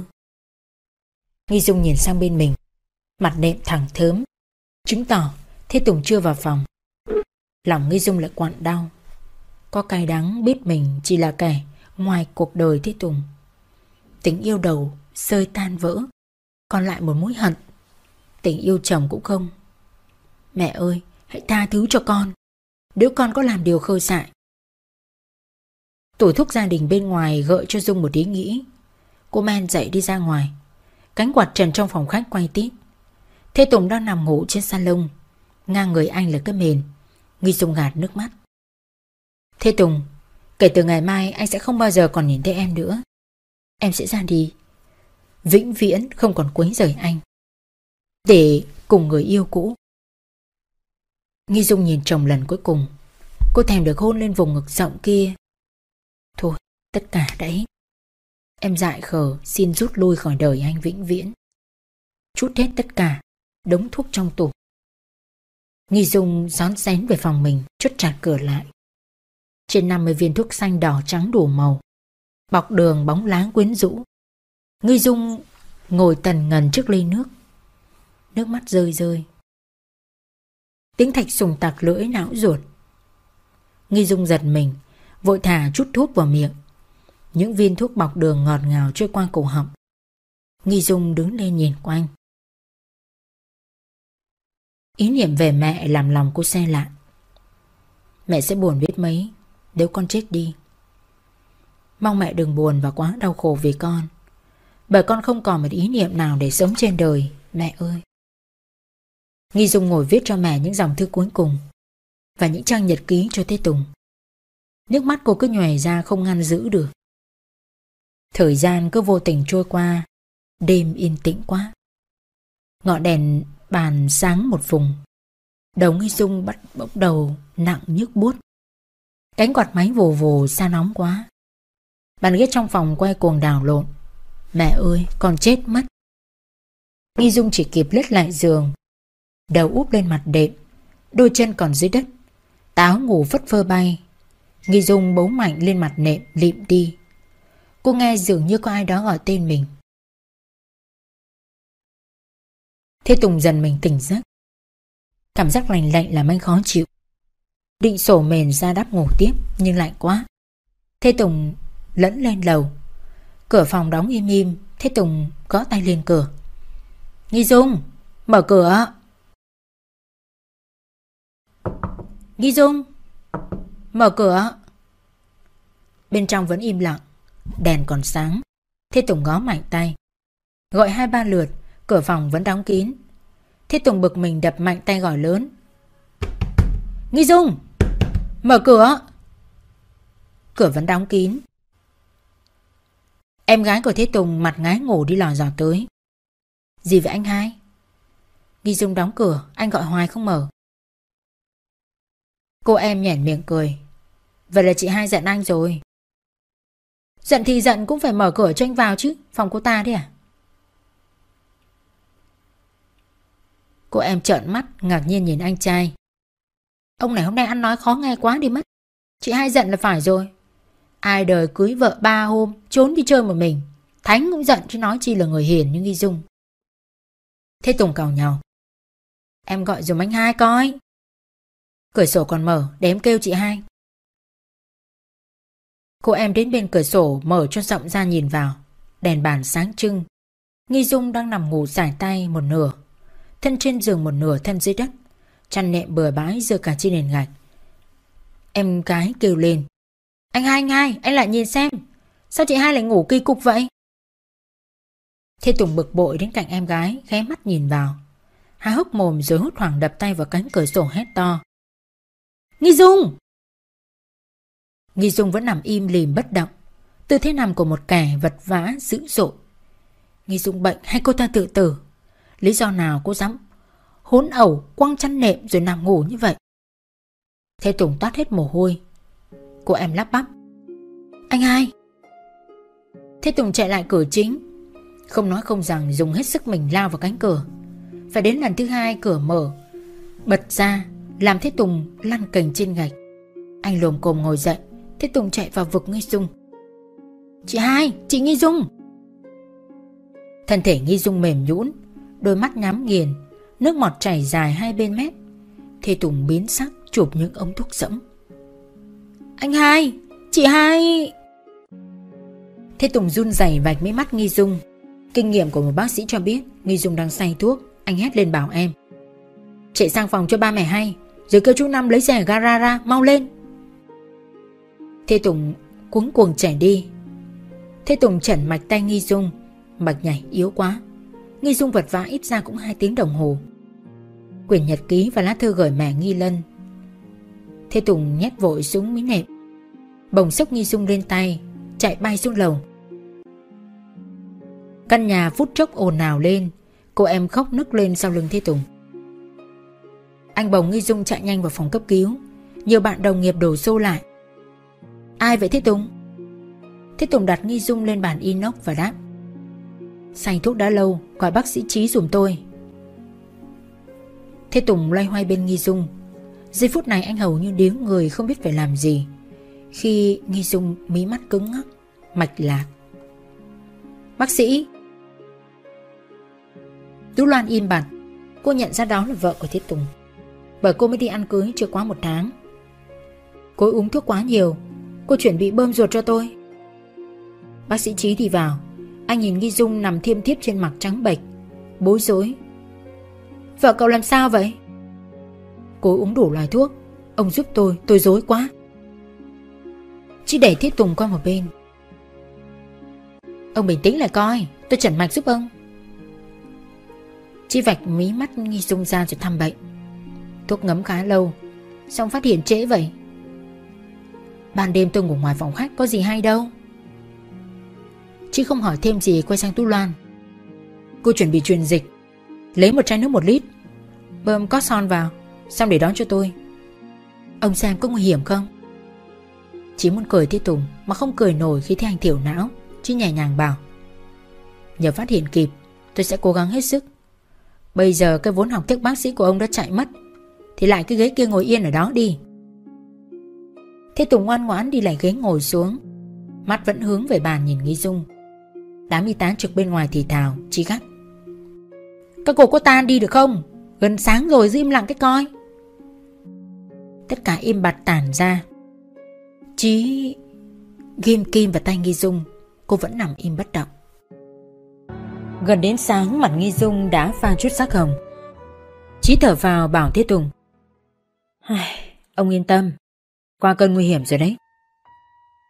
Speaker 1: Nghi Dung nhìn sang bên mình. Mặt nệm thẳng thớm. Chứng tỏ Thế Tùng chưa vào phòng. Lòng Nghi Dung lại quặn đau. Có cay đắng biết mình chỉ là kẻ Ngoài cuộc đời Thế Tùng. Tình yêu đầu Rơi tan vỡ. Còn lại một mối hận. Tình yêu chồng cũng không. Mẹ ơi, hãy tha thứ cho con. Nếu con có làm điều khơi dại. Tổ thúc gia đình bên ngoài gợi cho Dung một ý nghĩ. Cô men dậy đi ra ngoài. Cánh quạt trần trong phòng khách quay tít. Thế Tùng đang nằm ngủ trên salon. Ngang người anh là cái mền. Nghi Dung gạt nước mắt. Thế Tùng, Kể từ ngày mai anh sẽ không bao giờ còn nhìn thấy em nữa. Em sẽ ra đi. Vĩnh viễn không còn quấy rời anh. Để cùng người yêu cũ. Nghi Dung nhìn chồng lần cuối cùng Cô thèm được hôn lên vùng ngực rộng kia Thôi tất cả đã hết Em dại khờ xin rút lui khỏi đời anh vĩnh viễn. Chút hết tất cả, đống thuốc trong tủ. Nghi Dung rón rén về phòng mình, chốt chặt cửa lại. Trên 50 viên thuốc xanh đỏ trắng đủ màu, bọc đường bóng láng quyến rũ. Nghi Dung ngồi tần ngần trước ly nước, nước mắt rơi rơi. Tiếng thạch sùng tạc lưỡi não ruột. Nghi Dung giật mình, Vội thả chút thuốc vào miệng. Những viên thuốc bọc đường ngọt ngào trôi qua cổ họng. Nghi Dung đứng lên nhìn quanh. Ý niệm về mẹ làm lòng cô xe lạ. Mẹ sẽ buồn biết mấy, Nếu con chết đi. Mong mẹ đừng buồn và quá đau khổ vì con. Bởi con không còn một ý niệm nào để sống trên đời, Mẹ ơi. Nghi Dung ngồi viết cho mẹ những dòng thư cuối cùng Và những trang nhật ký cho Thế Tùng. Nước mắt cô cứ nhòe ra không ngăn giữ được. Thời gian cứ vô tình trôi qua, Đêm yên tĩnh quá. Ngọn đèn bàn sáng một vùng, Đầu Nghi Dung bắt bỗng đầu nặng nhức buốt. Cánh quạt máy vồ vồ xa nóng quá. Bàn ghế trong phòng quay cuồng đảo lộn. Mẹ ơi, con chết mất. Nghi Dung chỉ kịp lết lại giường. Đầu úp lên mặt đệm, Đôi chân còn dưới đất. Táo ngủ phất phơ bay. Nghi Dung bấu mạnh lên mặt nệm, lịm đi. Cô nghe dường như có ai đó gọi tên mình. Thế Tùng dần mình tỉnh giấc. Cảm giác lạnh lạnh làm anh khó chịu. Định sổ mền ra đắp ngủ tiếp, Nhưng lạnh quá. Thế Tùng lẫn lên lầu. Cửa phòng đóng im im, Thế Tùng gõ tay lên cửa. Nghi Dung, Mở cửa Nghi Dung, Mở cửa. Bên trong vẫn im lặng, Đèn còn sáng. Thế Tùng gõ mạnh tay. Gọi hai ba lượt, Cửa phòng vẫn đóng kín. Thế Tùng bực mình đập mạnh tay gọi lớn. Nghi Dung, Mở cửa. Cửa vẫn đóng kín. Em gái của Thế Tùng mặt ngái ngủ đi lò dò tới. Gì vậy anh hai. Nghi Dung đóng cửa, Anh gọi hoài không mở. Cô em nhẻn miệng cười. Vậy là chị hai giận anh rồi. Giận thì giận cũng phải mở cửa cho anh vào chứ, Phòng cô ta đấy à? Cô em trợn mắt, ngạc nhiên nhìn anh trai. Ông này hôm nay ăn nói khó nghe quá đi mất. Chị hai giận là phải rồi. Ai đời cưới vợ ba hôm, Trốn đi chơi một mình. Thánh cũng giận chứ nói chi là người hiền như Nghi Dung. Thế Tùng cào nhau. Em gọi dùm anh hai coi. Cửa sổ còn mở, để em kêu chị hai. Cô em đến bên cửa sổ, mở cho rộng ra nhìn vào. Đèn bàn sáng trưng. Nghi Dung đang nằm ngủ giải tay một nửa, Thân trên giường một nửa thân dưới đất. Chăn nệm bừa bãi giữa cả trên nền gạch. Em gái kêu lên. Anh hai anh hai, anh lại nhìn xem. Sao chị hai lại ngủ kỳ cục vậy? Thế Tùng bực bội đến cạnh em gái Ghé mắt nhìn vào. Há hốc mồm rồi hốt hoảng đập tay vào cánh cửa sổ hét to. Nghi Dung! Nghi Dung vẫn nằm im lìm bất động. Tư thế nằm của một kẻ vật vã, dữ dội. Nghi Dung bệnh hay cô ta tự tử? Lý do nào cô dám Hốn ẩu, quăng chăn nệm rồi nằm ngủ như vậy? Thế Tùng toát hết mồ hôi. Cô em lắp bắp. Anh hai! Thế Tùng chạy lại cửa chính. Không nói không rằng dùng hết sức mình lao vào cánh cửa. Phải đến lần thứ hai cửa mở, Bật ra. Làm Thế Tùng lăn cành trên gạch. Anh lồm cồm ngồi dậy Thế Tùng chạy vào vực Nghi Dung. Chị hai, chị Nghi Dung. Thân thể Nghi Dung mềm nhũn Đôi mắt nhắm nghiền Nước mọt chảy dài hai bên mép. Thế Tùng biến sắc chụp những ống thuốc sẫm Anh hai, chị hai. Thế Tùng run rẩy vạch mấy mắt Nghi Dung. Kinh nghiệm của một bác sĩ cho biết Nghi Dung đang say thuốc Anh hét lên bảo em Chạy sang phòng cho ba mẹ hay. Rồi kêu chú Năm lấy xe gara ra mau lên. Thế Tùng cuống cuồng chạy đi. Thế Tùng chẩn mạch tay Nghi Dung. Mạch nhảy yếu quá. Nghi Dung vật vã ít ra cũng 2 tiếng đồng hồ. Quyển nhật ký và lá thư gửi mẹ Nghi Lân. Thế Tùng nhét vội xuống mí nệm. Bồng sốc Nghi Dung lên tay, Chạy bay xuống lầu. Căn nhà phút chốc ồn ào lên. Cô em khóc nức lên sau lưng Thế Tùng. Anh bồng Nghi Dung chạy nhanh vào phòng cấp cứu. Nhiều bạn đồng nghiệp đổ xô lại. Ai vậy Thế Tùng? Thế Tùng đặt Nghi Dung lên bàn inox và đáp. Xanh thuốc đã lâu, Gọi bác sĩ Trí dùm tôi. Thế Tùng loay hoay bên Nghi Dung. Giây phút này anh hầu như điếng người không biết phải làm gì. Khi Nghi Dung mí mắt cứng ngắc, Mạch lạc. Bác sĩ? Tú Loan im bặt. Cô nhận ra đó là vợ của Thế Tùng. Bởi cô mới đi ăn cưới chưa quá một tháng. Cô uống thuốc quá nhiều Cô chuẩn bị bơm ruột cho tôi. Bác sĩ Trí đi vào Anh nhìn Nghi Dung nằm thiêm thiếp trên mặt trắng bệch Bối rối. Vợ cậu làm sao vậy? Cô uống đủ loại thuốc Ông giúp tôi, tôi dối quá. Chỉ đẩy Thiết Tùng qua một bên. Ông bình tĩnh lại coi Tôi chẩn mạch giúp ông. Chi vạch mí mắt nghi dung ra rồi thăm bệnh. Thuốc ngấm khá lâu. Xong phát hiện trễ vậy? Ban đêm tôi ngủ ngoài phòng khách, có gì hay đâu. Chị không hỏi thêm gì, quay sang Tu Loan. Cô chuẩn bị truyền dịch. Lấy một chai nước một lít. Bơm có son vào, Xong để đón cho tôi. Ông xem có nguy hiểm không? Chỉ muốn cười Tiết Tùng Mà không cười nổi khi thấy anh thiểu não, Chứ nhẹ nhàng bảo. Nhờ phát hiện kịp, Tôi sẽ cố gắng hết sức. Bây giờ cái vốn học thức bác sĩ của ông đã chạy mất. Thì lại cái ghế kia ngồi yên ở đó đi. Thế Tùng ngoan ngoãn đi lại ghế ngồi xuống. Mắt vẫn hướng về bàn nhìn Nghi Dung. Đám y tá trực bên ngoài thì thào Chỉ gắt. Các cô có tan đi được không? Gần sáng rồi giữ im lặng cái coi. Tất cả im bặt tản ra. Chí, Ghim kim vào tay Nghi Dung, Cô vẫn nằm im bất động. Gần đến sáng, mặt Nghi Dung đã pha chút sắc hồng. Chí thở vào bảo Thế Tùng Ông yên tâm. Qua cơn nguy hiểm rồi đấy.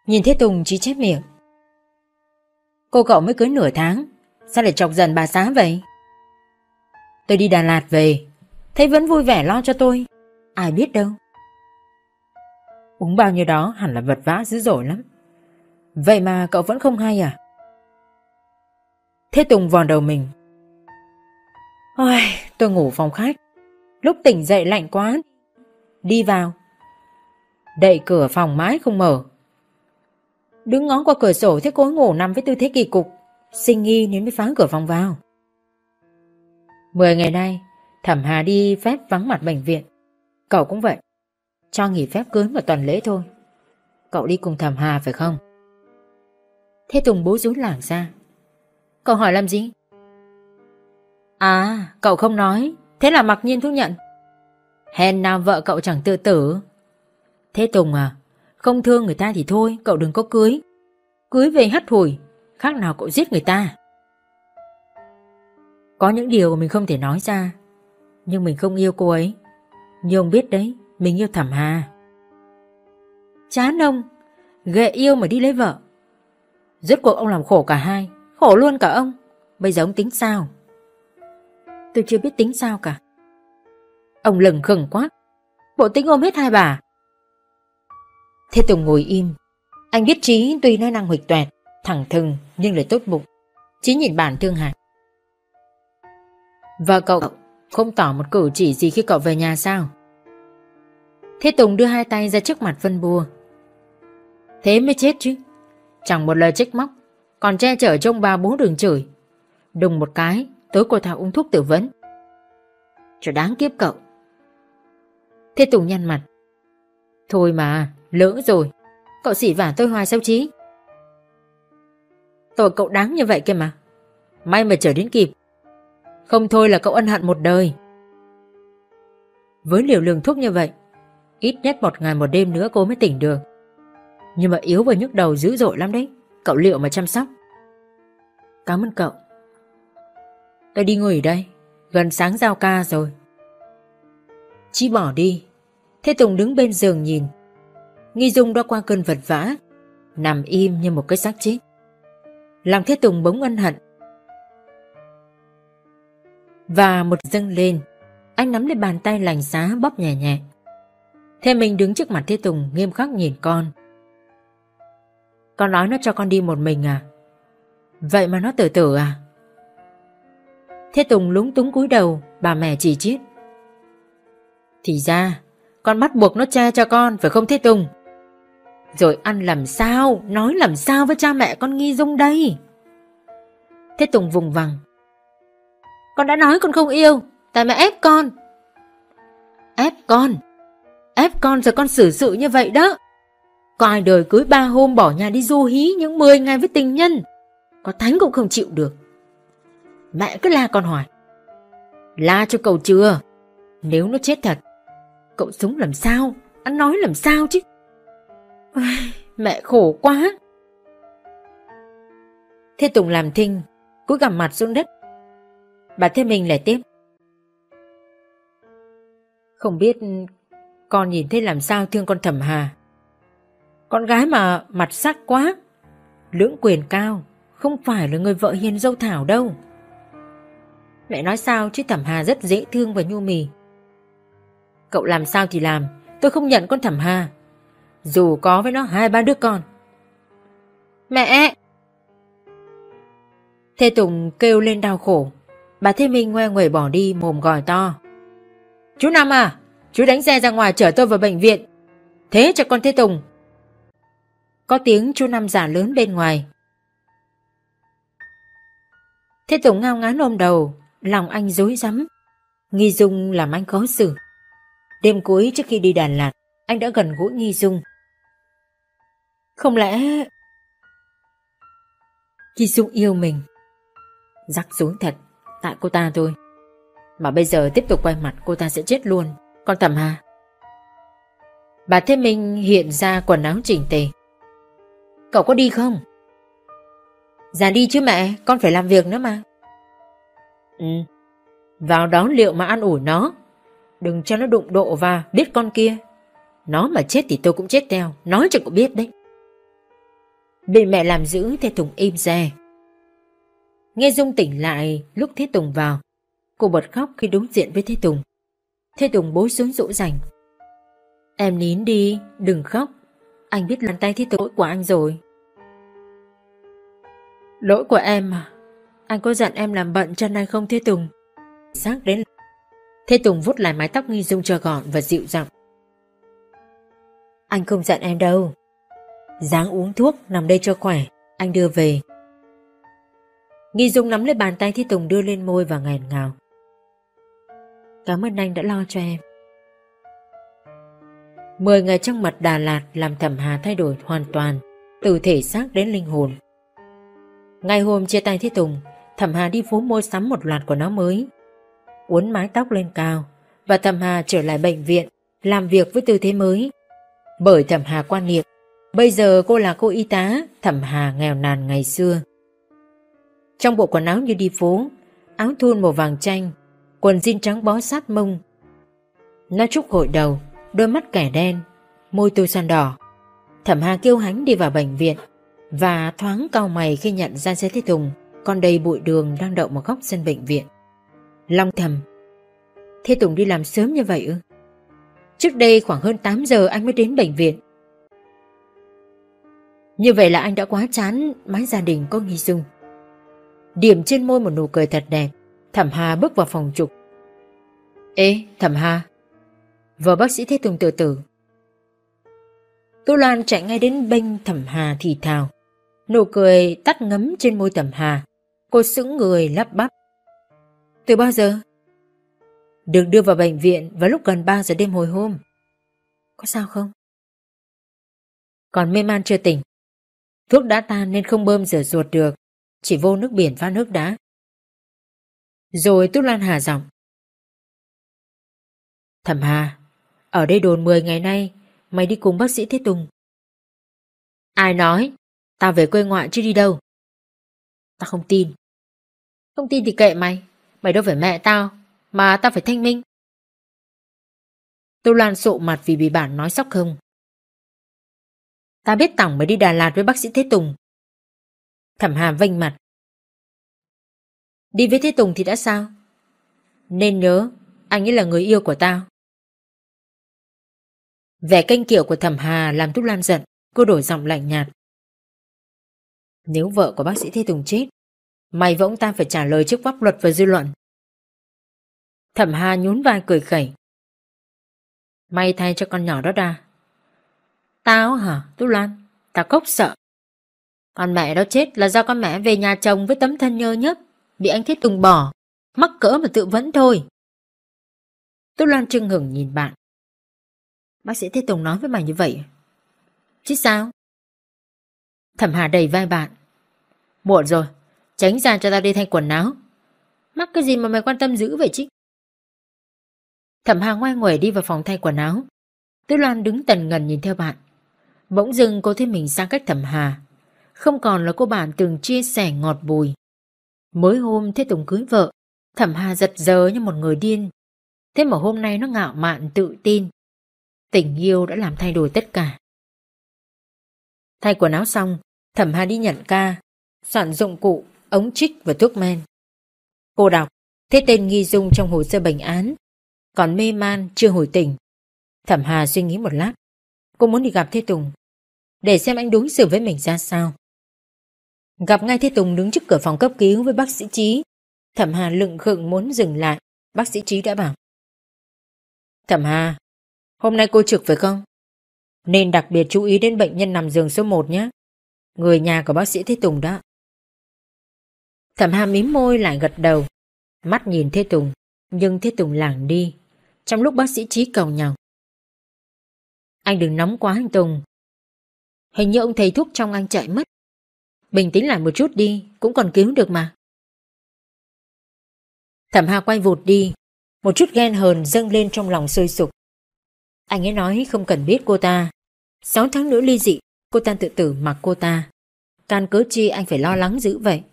Speaker 1: Nhìn thấy Tùng chỉ chép miệng. Cô cậu mới cưới nửa tháng Sao lại chọc giận bà xá vậy? Tôi đi Đà Lạt về Thấy vẫn vui vẻ lo cho tôi. Ai biết đâu. Uống bao nhiêu đó hẳn là vật vã dữ dội lắm. Vậy mà cậu vẫn không hay à? Thế Tùng vòn đầu mình. Ôi, tôi ngủ phòng khách. Lúc tỉnh dậy lạnh quá Đi vào. Đậy cửa phòng mãi không mở. Đứng ngó qua cửa sổ thấy cô ngủ nằm với tư thế kỳ cục Sinh nghi nên mới phá cửa phòng vào. Mười ngày nay, Thẩm Hà đi phép vắng mặt bệnh viện. Cậu cũng vậy, Cho nghỉ phép cưới một tuần lễ thôi. Cậu đi cùng Thẩm Hà phải không? Thế Tùng bố rối lảng ra. Cậu hỏi làm gì? À cậu không nói. Thế là mặc nhiên thú nhận. Hèn nào vợ cậu chẳng tự tử. Thế Tùng à Không thương người ta thì thôi, Cậu đừng có cưới. Cưới về hắt hủi, Khác nào cậu giết người ta. Có những điều mình không thể nói ra, Nhưng mình không yêu cô ấy. Như ông biết đấy, Mình yêu Thẩm Hà. Chán ông, Ghệ yêu mà đi lấy vợ. Rốt cuộc ông làm khổ cả hai, Khổ luôn cả ông. Bây giờ ông tính sao? Tôi chưa biết tính sao cả. Ông lừng khừng quá. Bộ tính ôm hết hai bà. Thế Tùng ngồi im. Anh biết Trí tuy nói năng huỵch toẹt, Thẳng thừng, nhưng lại tốt bụng. Trí nhìn bản thương hại Và cậu không tỏ một cử chỉ gì khi cậu về nhà sao? Thế Tùng đưa hai tay ra trước mặt Vân Bua Thế mới chết chứ. Chẳng một lời trách móc, Còn che chở trông ba bố đường chửi. Đùng một cái, Tối cô Thảo uống thuốc tử vấn. Cho đáng kiếp cậu. Thế Tùng nhăn mặt. Thôi mà, lỡ rồi. Cậu xỉ vả tôi hoài sao chí? Tội cậu đáng như vậy kia mà. May mà trở đến kịp. Không thôi là cậu ân hận một đời. Với liều lượng thuốc như vậy, Ít nhất một ngày một đêm nữa cô mới tỉnh được. Nhưng mà yếu và nhức đầu dữ dội lắm đấy. Cậu liệu mà chăm sóc. Cảm ơn cậu. Tôi đi ngồi đây. Gần sáng giao ca rồi. Chí bỏ đi. Thế Tùng đứng bên giường nhìn. Nghi Dung đã qua cơn vật vã, Nằm im như một cái xác chết. Làm Thế Tùng bỗng ân hận. Và một dâng lên, Anh nắm lấy bàn tay lành giá bóp nhẹ nhẹ. Thế mình đứng trước mặt Thế Tùng nghiêm khắc nhìn con. Con nói nó cho con đi một mình à? Vậy mà nó tự tử à? Thế Tùng lúng túng cúi đầu, Bà mẹ chỉ chiết thì ra, Con bắt buộc nó che cho con Phải không Thế Tùng? Rồi ăn làm sao, Nói làm sao với cha mẹ con nghi dung đây? Thế Tùng vùng vằng. Con đã nói con không yêu, Tại mẹ ép con. Ép con? Ép con rồi con xử sự như vậy đó. Có ai đời cưới ba hôm bỏ nhà đi du hí những 10 ngày với tình nhân? Có thánh cũng không chịu được. Mẹ cứ la con hỏi. La cho cầu chưa? Nếu nó chết thật Cậu súng làm sao? Anh nói làm sao chứ? Mẹ khổ quá. Thế Tùng làm thinh, cúi gằm mặt xuống đất. Bà Thế Minh lại tiếp. Không biết con nhìn thấy làm sao thương con thẩm hà. Con gái mà mặt sắc quá, lưỡng quyền cao, không phải là người vợ hiền dâu thảo đâu. Mẹ nói sao chứ thẩm hà rất dễ thương và nhu mì. Cậu làm sao thì làm, tôi không nhận con thẩm hà. Dù có với nó hai ba đứa con. Mẹ! Thê Tùng kêu lên đau khổ. Bà Thế Minh ngoe nguẩy bỏ đi mồm gòi to. Chú Năm à, chú đánh xe ra ngoài chở tôi vào bệnh viện. Thế cho con Thế Tùng. Có tiếng chú Năm giả lớn bên ngoài. Thế Tùng ngao ngán ôm đầu, lòng anh dối rắm Nghi Dung làm anh khó xử. Đêm cuối trước khi đi Đà Lạt, anh đã gần gũi Nghi Dung. Không lẽ... Nghi Dung yêu mình. Rắc rối thật, tại cô ta thôi. Mà bây giờ tiếp tục quay mặt cô ta sẽ chết luôn. Con Thẩm hà. Bà Thế Minh hiện ra quần áo chỉnh tề. Cậu có đi không? Dạ đi chứ mẹ, con phải làm việc nữa mà. Ừ, vào đó liệu mà ăn ủi nó. Đừng cho nó đụng độ và biết con kia. Nó mà chết thì tôi cũng chết theo, nói cho cậu biết đấy. Bị mẹ làm giữ Thế Tùng im re. Nghe Dung tỉnh lại lúc Thế Tùng vào. Cô bật khóc khi đối diện với Thế Tùng. Thế Tùng bối xuống dỗ dành. Em nín đi, đừng khóc. Anh biết lần tay Thế Tùng lỗi của anh rồi. Lỗi của em mà. Anh có dặn em làm bận chân anh không Thế Tùng? Xác đến Thế Tùng vút lại mái tóc nghi dung cho gọn và dịu giọng. Anh không giận em đâu. Dáng uống thuốc nằm đây cho khỏe, anh đưa về. Nghi Dung nắm lấy bàn tay Thế Tùng đưa lên môi và ngàn ngào. Cảm ơn anh đã lo cho em. Mười ngày trong mật Đà Lạt làm thẩm hà thay đổi hoàn toàn, từ thể xác đến linh hồn. Ngày hôm chia tay Thế Tùng, thẩm hà đi phố mua sắm một loạt quần áo mới. Uốn mái tóc lên cao, và thẩm hà trở lại bệnh viện, làm việc với tư thế mới. Bởi thẩm hà quan niệm, bây giờ cô là cô y tá, thẩm hà nghèo nàn ngày xưa. Trong bộ quần áo như đi phố, áo thun màu vàng chanh, quần jean trắng bó sát mông. Nó trúc hội đầu, đôi mắt kẻ đen, môi tôi son đỏ. Thẩm Hà kêu hánh đi vào bệnh viện và thoáng cau mày khi nhận ra xe Thế Tùng còn đầy bụi đường đang đậu một góc sân bệnh viện. Long thầm. Thế Tùng đi làm sớm như vậy ư? Trước đây khoảng hơn 8 giờ anh mới đến bệnh viện. Như vậy là anh đã quá chán, mái gia đình có nghi dung. Điểm trên môi một nụ cười thật đẹp, Thẩm Hà bước vào phòng trục Ê, Thẩm Hà. Vợ bác sĩ Thế Tùng tự tử. Tô Loan chạy ngay đến bên Thẩm Hà thì thào. Nụ cười tắt ngấm trên môi Thẩm Hà. Cô sững người lắp bắp. Từ bao giờ? Được đưa vào bệnh viện vào lúc gần 3 giờ đêm hồi hôm Có sao không? Còn mê man chưa tỉnh Thuốc đã tan nên không bơm rửa ruột được chỉ vô nước biển pha nước đá. Rồi Tú Lan hà giọng. Thẩm Hà, ở đây đồn 10 ngày nay, mày đi cùng bác sĩ Thế Tùng. Ai nói? Tao về quê ngoại chứ đi đâu. Tao không tin. Không tin thì kệ mày, mày đâu phải mẹ tao, mà tao phải thanh minh. Tô Loan sụ mặt vì bị bản nói sóc không. Ta biết Tỏng mới đi Đà Lạt với bác sĩ Thế Tùng, Thẩm Hà vênh mặt. Đi với Thế Tùng thì đã sao? Nên nhớ, anh ấy là người yêu của tao. Vẻ canh kiệu của Thẩm Hà làm Tô Lan giận, cô đổi giọng lạnh nhạt. Nếu vợ của bác sĩ Thế Tùng chết, mày và ông ta phải trả lời trước pháp luật và dư luận. Thẩm Hà nhún vai cười khẩy. May thay cho con nhỏ đó ra. Tao hả, Tú Lan? Tao cốc sợ. Con mẹ đó chết là do con mẹ về nhà chồng với tấm thân nhơ nhất, bị anh Thiết Tùng bỏ, mắc cỡ mà tự vấn thôi. Tú Lan trưng hửng nhìn bạn. Bác sĩ Thiết Tùng nói với mày như vậy. Chứ sao? Thẩm Hà đầy vai bạn. Muộn rồi, tránh ra cho tao đi thay quần áo. Mắc cái gì mà mày quan tâm dữ vậy chứ? Thẩm Hà ngoan nguẩy đi vào phòng thay quần áo. Tư Loan đứng tần ngần nhìn theo bạn. Bỗng dưng cô thấy mình sang cách Thẩm Hà. Không còn là cô bạn từng chia sẻ ngọt bùi. Mới hôm Thế Tùng cưới vợ, Thẩm Hà giật giờ như một người điên. Thế mà hôm nay nó ngạo mạn tự tin. Tình yêu đã làm thay đổi tất cả. Thay quần áo xong, Thẩm Hà đi nhận ca, soạn dụng cụ, ống chích và thuốc men. Cô đọc, thế tên nghi dung trong hồ sơ bệnh án, còn mê man chưa hồi tỉnh. Thẩm Hà suy nghĩ một lát, cô muốn đi gặp Thế Tùng, để xem anh đối xử với mình ra sao. Gặp ngay Thế Tùng đứng trước cửa phòng cấp cứu với bác sĩ Trí, Thẩm Hà lựng khựng muốn dừng lại, bác sĩ Trí đã bảo. Thẩm Hà, hôm nay cô trực phải không? Nên đặc biệt chú ý đến bệnh nhân nằm giường số 1 nhé. Người nhà của bác sĩ Thế Tùng đó. Thẩm Hà mím môi lại gật đầu. Mắt nhìn Thế Tùng, nhưng Thế Tùng lảng đi. Trong lúc bác sĩ Trí cầu nhau. Anh đừng nóng quá anh Tùng. Hình như ông thầy thuốc trong anh chạy mất. Bình tĩnh lại một chút đi, cũng còn cứu được mà. Thẩm Hà quay vụt đi, một chút ghen hờn dâng lên trong lòng sôi sục. Anh ấy nói không cần biết cô ta. Sáu tháng nữa ly dị, cô ta tự tử mặc cô ta. Can cớ chi anh phải lo lắng dữ vậy.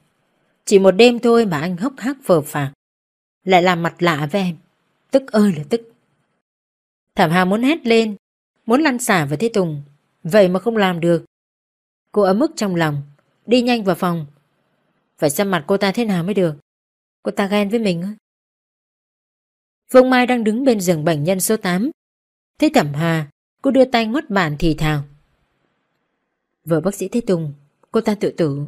Speaker 1: Chỉ một đêm thôi mà anh hốc hác phờ phạc. Lại làm mặt lạ với em. Tức ơi là tức. Thảm Hà muốn hét lên, muốn lăn xả vào Thế Tùng. Vậy mà không làm được. Cô ấm ức trong lòng, đi nhanh vào phòng. Phải xem mặt cô ta thế nào mới được. Cô ta ghen với mình Phương Mai đang đứng bên giường bệnh nhân số 8 Thấy Thẩm Hà, cô đưa tay ngót bàn thì thào. Vợ bác sĩ Thế Tùng, cô ta tự tử.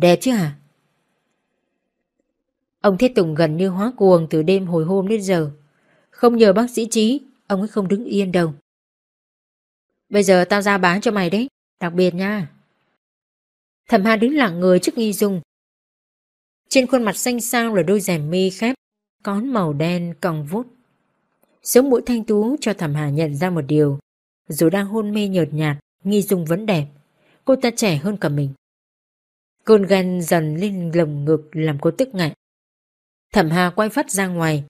Speaker 1: Đẹp chứ hả? Ông Thế Tùng gần như hóa cuồng từ đêm hồi hôm đến giờ. Không nhờ bác sĩ Trí, ông ấy không đứng yên đâu. Bây giờ tao ra bán cho mày đấy, đặc biệt nha. Thẩm Hà đứng lặng người trước nghi dung. Trên khuôn mặt xanh xao là đôi rèm mi khép, cón màu đen còng vút. Sống mũi thanh tú cho thẩm hà nhận ra một điều. Dù đang hôn mê nhợt nhạt, nghi dung vẫn đẹp. Cô ta trẻ hơn cả mình. Cơn ghen dần lên lồng ngực làm cô tức ngại. Thẩm hà quay phát ra ngoài.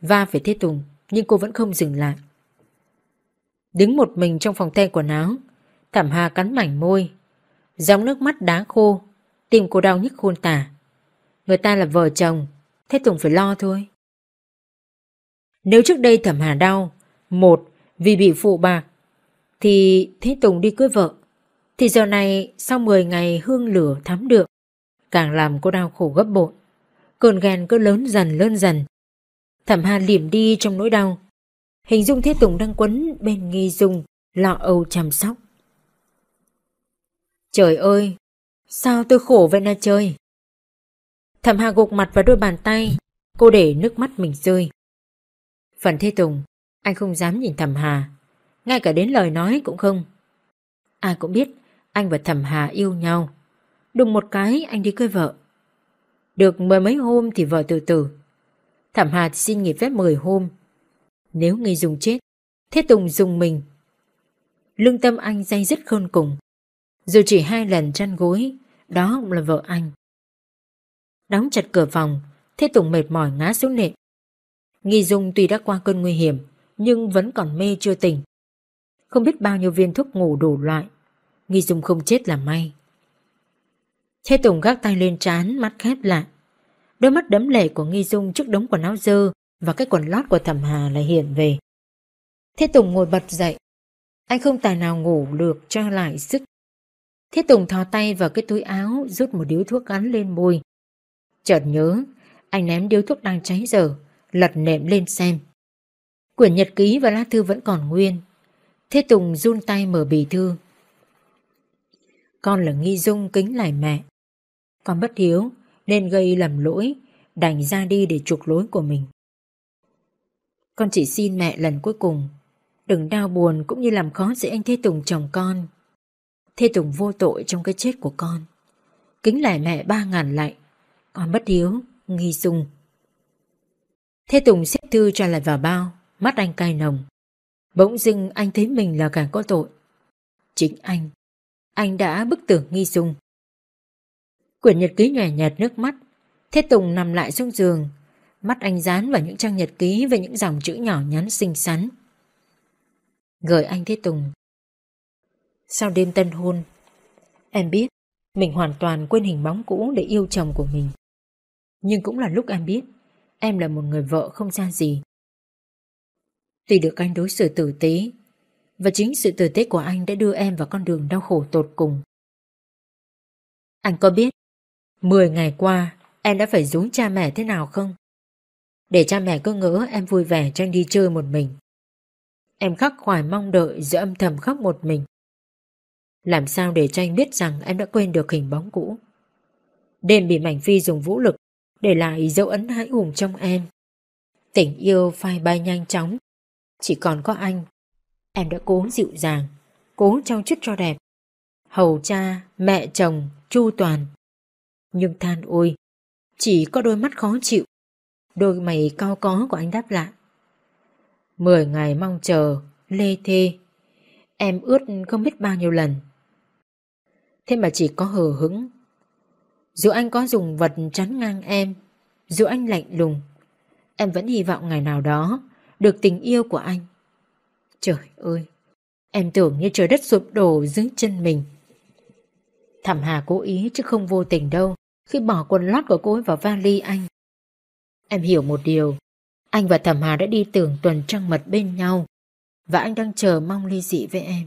Speaker 1: Va phải thế tùng, nhưng cô vẫn không dừng lại. Đứng một mình trong phòng thay quần áo, thẩm hà cắn mảnh môi. Dòng nước mắt đá khô, tim cô đau nhức khôn tả. Người ta là vợ chồng, thế Tùng phải lo thôi. Nếu trước đây thẩm hà đau, một vì bị phụ bạc, thì Thế Tùng đi cưới vợ. Thì giờ này sau 10 ngày hương lửa thắm được, càng làm cô đau khổ gấp bội. Cơn ghen cứ lớn dần lớn dần. Thẩm hà liềm đi trong nỗi đau. Hình dung Thế Tùng đang quấn bên nghi dung, lọ âu chăm sóc. Trời ơi, sao tôi khổ vậy nè trời. Thẩm hà gục mặt vào đôi bàn tay, cô để nước mắt mình rơi. Phần Thế Tùng, anh không dám nhìn Thẩm Hà, ngay cả đến lời nói cũng không. Ai cũng biết anh và Thẩm Hà yêu nhau. Đùng một cái anh đi cưới vợ. Được mười mấy hôm thì vợ từ từ. Thẩm Hà thì xin nghỉ phép 10 hôm. Nếu nghi dùng chết, Thế Tùng dùng mình. Lương tâm anh day dứt khôn cùng. Dù chỉ hai lần chăn gối, đó cũng là vợ anh. Đóng chặt cửa phòng, Thế Tùng mệt mỏi ngã xuống nệm. Nghi Dung tuy đã qua cơn nguy hiểm, nhưng vẫn còn mê chưa tỉnh. Không biết bao nhiêu viên thuốc ngủ đủ loại. Nghi Dung không chết là may. Thế Tùng gác tay lên trán, mắt khép lại. Đôi mắt đấm lệ của Nghi Dung trước đống quần áo dơ và cái quần lót của Thẩm Hà lại hiện về. Thế Tùng ngồi bật dậy. Anh không tài nào ngủ được cho lại sức. Thế Tùng thò tay vào cái túi áo rút một điếu thuốc gắn lên môi. Chợt nhớ, anh ném điếu thuốc đang cháy dở lật nệm lên xem. Quyển nhật ký và lá thư vẫn còn nguyên. Thế Tùng run tay mở bì thư. Con là nghi dung kính lại mẹ. Con bất hiếu nên gây lầm lỗi, đành ra đi để chuộc lỗi của mình. Con chỉ xin mẹ lần cuối cùng, đừng đau buồn cũng như làm khó dễ anh Thế Tùng chồng con. Thế Tùng vô tội trong cái chết của con. Kính lại mẹ ba ngàn lại, con bất hiếu, nghi dung. Thế Tùng xếp thư cho lại vào bao, mắt anh cay nồng. Bỗng dưng anh thấy mình là càng có tội. Chính anh, anh đã bức tường nghi dung. Quyển nhật ký nhòe nhạt nước mắt, Thế Tùng nằm lại xuống giường, Mắt anh dán vào những trang nhật ký với những dòng chữ nhỏ nhắn xinh xắn. Gửi anh Thế Tùng. Sau đêm tân hôn, em biết mình hoàn toàn quên hình bóng cũ để yêu chồng của mình. Nhưng cũng là lúc em biết em là một người vợ không ra gì. Tuy được anh đối xử tử tế, và chính sự tử tế của anh đã đưa em vào con đường đau khổ tột cùng. Anh có biết, 10 ngày qua em đã phải dối cha mẹ thế nào không? Để cha mẹ cứ ngỡ em vui vẻ cho anh đi chơi một mình. Em khắc khoải mong đợi giữa âm thầm khóc một mình. Làm sao để cho anh biết rằng em đã quên được hình bóng cũ. Đêm bị Mảnh Phi dùng vũ lực để lại dấu ấn hãi hùng trong em. Tình yêu phai bay nhanh chóng. Chỉ còn có anh. Em đã cố dịu dàng, cố trao chút cho đẹp. Hầu cha, mẹ chồng, chu toàn. Nhưng than ôi, chỉ có đôi mắt khó chịu. Đôi mày cao có của anh đáp lại. Mười ngày mong chờ, lê thê. Em ướt không biết bao nhiêu lần. Thế mà chỉ có hờ hững dù anh có dùng vật chắn ngang em Dù anh lạnh lùng Em vẫn hy vọng ngày nào đó Được tình yêu của anh Trời ơi, Em tưởng như trời đất sụp đổ dưới chân mình. Thẩm Hà cố ý chứ không vô tình đâu, Khi bỏ quần lót của cô ấy vào vali anh. Em hiểu một điều, Anh và Thẩm Hà đã đi tưởng tuần trăng mật bên nhau, Và anh đang chờ mong ly dị với em.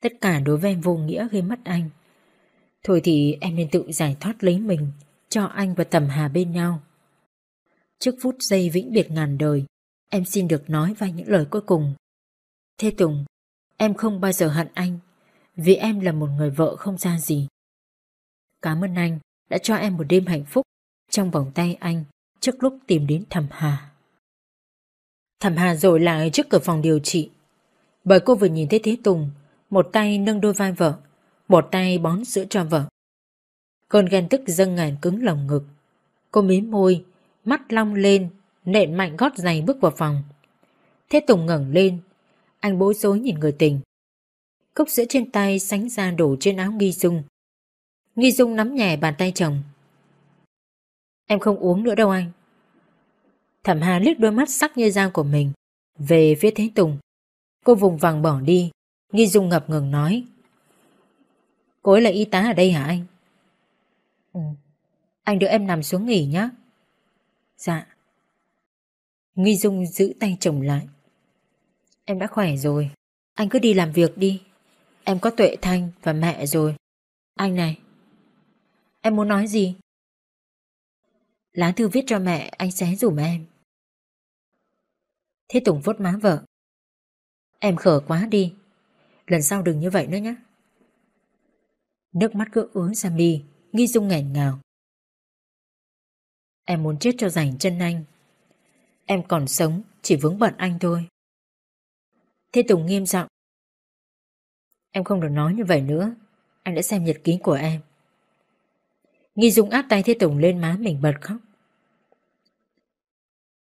Speaker 1: Tất cả đối với em vô nghĩa khi mất anh. Thôi thì em nên tự giải thoát lấy mình, Cho anh và Thẩm Hà bên nhau. Trước phút giây vĩnh biệt ngàn đời Em xin được nói vài những lời cuối cùng Thế Tùng Em không bao giờ hận anh Vì em là một người vợ không ra gì Cảm ơn anh Đã cho em một đêm hạnh phúc Trong vòng tay anh Trước lúc tìm đến Thẩm Hà Thẩm Hà rồi lại trước cửa phòng điều trị Bởi cô vừa nhìn thấy Thế Tùng Một tay nâng đôi vai vợ một tay bón sữa cho vợ. Cơn ghen tức dâng ngàn cứng lòng ngực. Cô mím môi, mắt long lên, nện mạnh gót giày bước vào phòng. Thế Tùng ngẩng lên, anh bối rối nhìn người tình. Cốc sữa trên tay sánh ra đổ trên áo Nghi Dung. Nghi Dung nắm nhẹ bàn tay chồng. Em không uống nữa đâu anh. Thẩm Hà liếc đôi mắt sắc như dao của mình về phía Thế Tùng. Cô vùng vàng bỏ đi. Nghi Dung ngập ngừng nói. Cô ấy là y tá ở đây hả anh? Ừ. Anh đưa em nằm xuống nghỉ nhé. Dạ. Nghi Dung giữ tay chồng lại. Em đã khỏe rồi. Anh cứ đi làm việc đi. Em có tuệ thanh và mẹ rồi. Anh này. Em muốn nói gì? Lá thư viết cho mẹ, anh sẽ dùm em. Thế Tùng vuốt má vợ. Em khở quá đi. Lần sau đừng như vậy nữa nhé. Nước mắt cứ ứa ra mi Nghi dung nghẹn ngào Em muốn chết cho rảnh chân anh Em còn sống, Chỉ vướng bận anh thôi. Thế Tùng nghiêm giọng, Em không được nói như vậy nữa. Anh đã xem nhật ký của em. Nghi Dung áp tay Thế Tùng lên má mình bật khóc.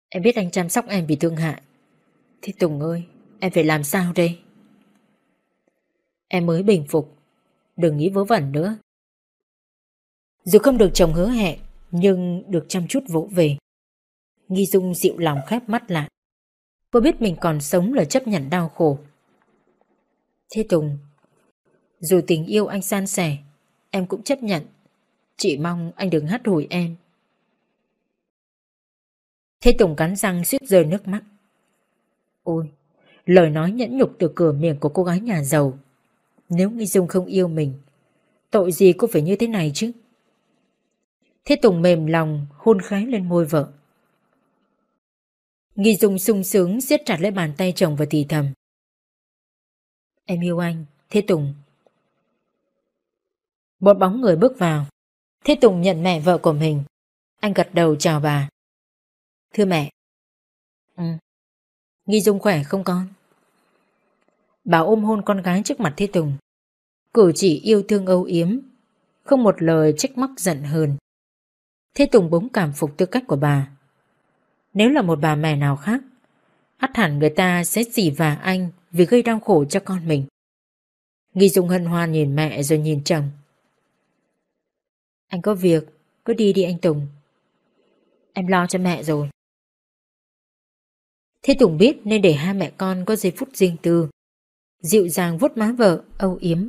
Speaker 1: Em biết anh chăm sóc em vì thương hại Thế Tùng ơi, Em phải làm sao đây? Em mới bình phục, Đừng nghĩ vớ vẩn nữa. Dù không được chồng hứa hẹn, Nhưng được chăm chút vỗ về. Nghi Dung dịu lòng khép mắt lại. Cô biết mình còn sống là chấp nhận đau khổ. Thế Tùng, Dù tình yêu anh san sẻ, Em cũng chấp nhận. Chỉ mong anh đừng hắt hủi em. Thế Tùng cắn răng suýt rơi nước mắt. Ôi, Lời nói nhẫn nhục từ cửa miệng của cô gái nhà giàu. Nếu Nghi Dung không yêu mình, Tội gì cô phải như thế này chứ? Thế Tùng mềm lòng, Hôn khái lên môi vợ. Nghi Dung sung sướng siết chặt lấy bàn tay chồng và thì thầm. Em yêu anh. Thế Tùng. Một bóng người bước vào. Thế Tùng nhận mẹ vợ của mình. Anh gật đầu chào bà. Thưa mẹ. Ừ. Nghi Dung khỏe không con? Bà ôm hôn con gái trước mặt Thế Tùng. Cử chỉ yêu thương âu yếm, không một lời trách móc giận hờn. Thế Tùng bỗng cảm phục tư cách của bà. Nếu là một bà mẹ nào khác, ắt hẳn người ta sẽ xỉ vả anh vì gây đau khổ cho con mình. Nghi Dung hân hoan nhìn mẹ rồi nhìn chồng. Anh có việc, cứ đi đi anh Tùng. Em lo cho mẹ rồi. Thế Tùng biết nên để hai mẹ con có giây phút riêng tư. Dịu dàng vuốt má vợ, âu yếm.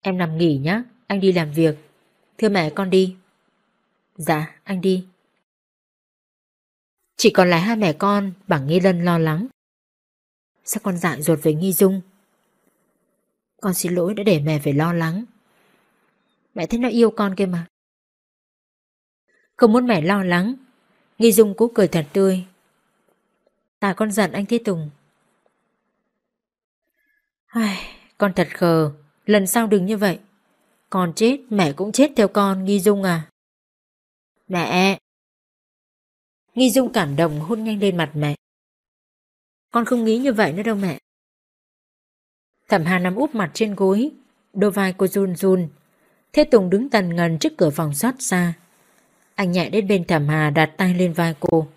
Speaker 1: Em nằm nghỉ nhá, anh đi làm việc. Thưa mẹ con đi. Dạ, anh đi. Chỉ còn lại hai mẹ con, bằng Nghi Lân lo lắng. Sao con dại ruột với Nghi Dung? Con xin lỗi đã để mẹ phải lo lắng. Mẹ thấy nó yêu con kia mà. Không muốn mẹ lo lắng, Nghi Dung cũng cười thật tươi. Tại con giận anh Thế Tùng. Ai, con thật khờ, lần sau đừng như vậy. Con chết, mẹ cũng chết theo con, Nghi Dung à. Mẹ! Nghi Dung cảm động hôn nhanh lên mặt mẹ. Con không nghĩ như vậy nữa đâu mẹ. Thẩm Hà nằm úp mặt trên gối, đôi vai cô run run. Thế Tùng đứng tần ngần trước cửa phòng xót xa. Anh nhẹ đến bên Thẩm Hà đặt tay lên vai cô.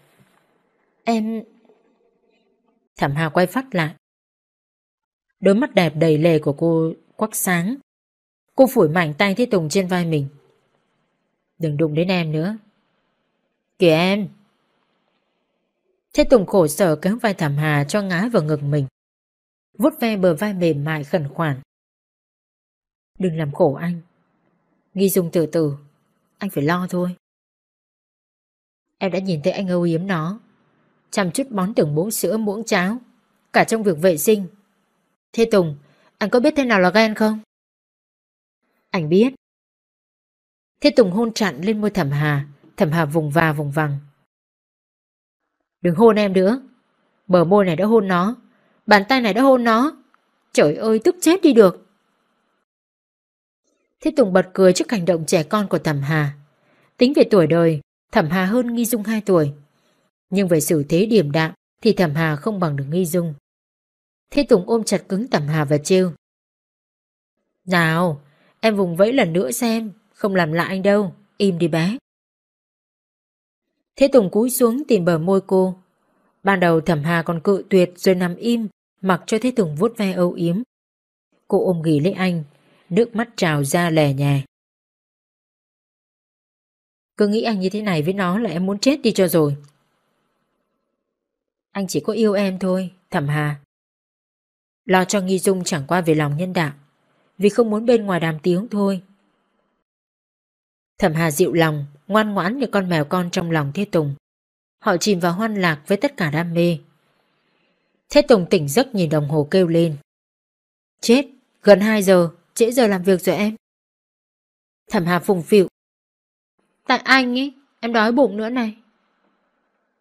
Speaker 1: Em... Thẩm Hà quay phát lại. Đôi mắt đẹp đầy lề của cô quắc sáng. Cô phủi mạnh tay Thế Tùng trên vai mình. Đừng đụng đến em nữa. Kìa em! Thế Tùng khổ sở kéo vai Thẩm Hà cho ngã vào ngực mình. vuốt ve bờ vai mềm mại khẩn khoản. Đừng làm khổ anh. Nghi dùng từ từ, anh phải lo thôi. Em đã nhìn thấy anh âu yếm nó Chăm chút bón từng muỗng sữa muỗng cháo Cả trong việc vệ sinh Thế Tùng Anh có biết thế nào là ghen không Anh biết Thế Tùng hôn chặn lên môi thẩm hà Thẩm hà vùng va vùng vằng Đừng hôn em nữa Bờ môi này đã hôn nó Bàn tay này đã hôn nó Trời ơi tức chết đi được Thế Tùng bật cười trước hành động trẻ con của Thẩm Hà Tính về tuổi đời Thẩm Hà hơn Nghi Dung 2 tuổi. Nhưng về xử thế điểm đạm thì Thẩm Hà không bằng được Nghi Dung. Thế Tùng ôm chặt cứng Thẩm Hà và trêu. Nào, em vùng vẫy lần nữa xem, không làm lại anh đâu, im đi bé. Thế Tùng cúi xuống tìm bờ môi cô. Ban đầu Thẩm Hà còn cự tuyệt rồi nằm im, mặc cho Thế Tùng vuốt ve âu yếm. Cô ôm ghì lấy anh, nước mắt trào ra lè nhè. Cứ nghĩ anh như thế này với nó là em muốn chết đi cho rồi. Anh chỉ có yêu em thôi, thẩm hà. Lo cho Nghi Dung chẳng qua về lòng nhân đạo, vì không muốn bên ngoài đàm tiếng thôi. Thẩm hà dịu lòng, ngoan ngoãn như con mèo con trong lòng Thế Tùng. Họ chìm vào hoan lạc với tất cả đam mê. Thế Tùng tỉnh giấc nhìn đồng hồ kêu lên. Chết, gần 2 giờ, trễ giờ làm việc rồi em. Thẩm hà phùng phịu, Tại anh ấy, em đói bụng nữa này.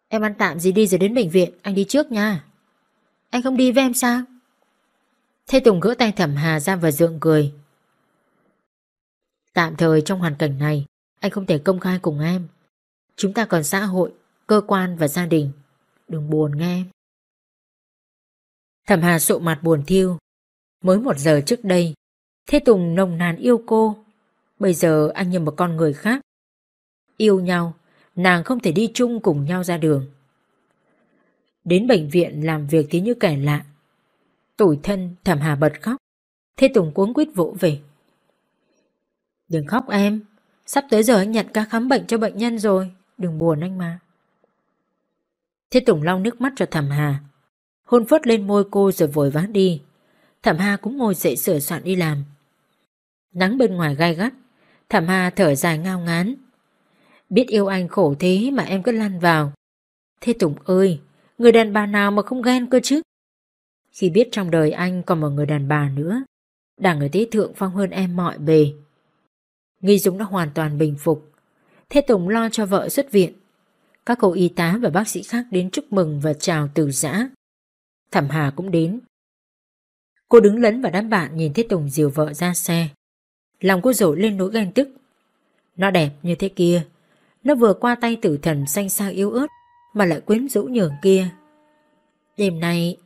Speaker 1: Em ăn tạm gì đi rồi đến bệnh viện, anh đi trước nha. Anh không đi với em sao? Thế Tùng gỡ tay thẩm hà ra và dượng cười. Tạm thời trong hoàn cảnh này, anh không thể công khai cùng em. Chúng ta còn xã hội, cơ quan và gia đình. Đừng buồn nghe em. Thẩm hà sụ mặt buồn thiêu. Mới một giờ trước đây, Thế Tùng nồng nàn yêu cô. Bây giờ anh như một con người khác. Yêu nhau, nàng không thể đi chung cùng nhau ra đường. Đến bệnh viện làm việc thì như kẻ lạ. Tủi thân Thẩm hà bật khóc. Thế Tùng cuống quýt vỗ về. Đừng khóc em, sắp tới giờ anh nhận ca khám bệnh cho bệnh nhân rồi, đừng buồn anh mà. Thế Tùng lau nước mắt cho Thẩm Hà. Hôn phớt lên môi cô rồi vội vã đi. Thẩm Hà cũng ngồi dậy sửa soạn đi làm. Nắng bên ngoài gai gắt, Thẩm Hà thở dài ngao ngán. Biết yêu anh khổ thế mà em cứ lăn vào. Thế Tùng ơi, người đàn bà nào mà không ghen cơ chứ? Khi biết trong đời anh còn một người đàn bà nữa, Đang ở thế thượng phong hơn em mọi bề. Nghi Dũng đã hoàn toàn bình phục. Thế Tùng lo cho vợ xuất viện. Các cô y tá và bác sĩ khác đến chúc mừng và chào từ giã. Thẩm Hà cũng đến. Cô đứng lấn vào đám bạn nhìn Thế Tùng dìu vợ ra xe. Lòng cô dội lên nỗi ghen tức. Nó đẹp như thế kia, nó vừa qua tay tử thần xanh xao yếu ớt Mà lại quyến rũ nhường kia Đêm nay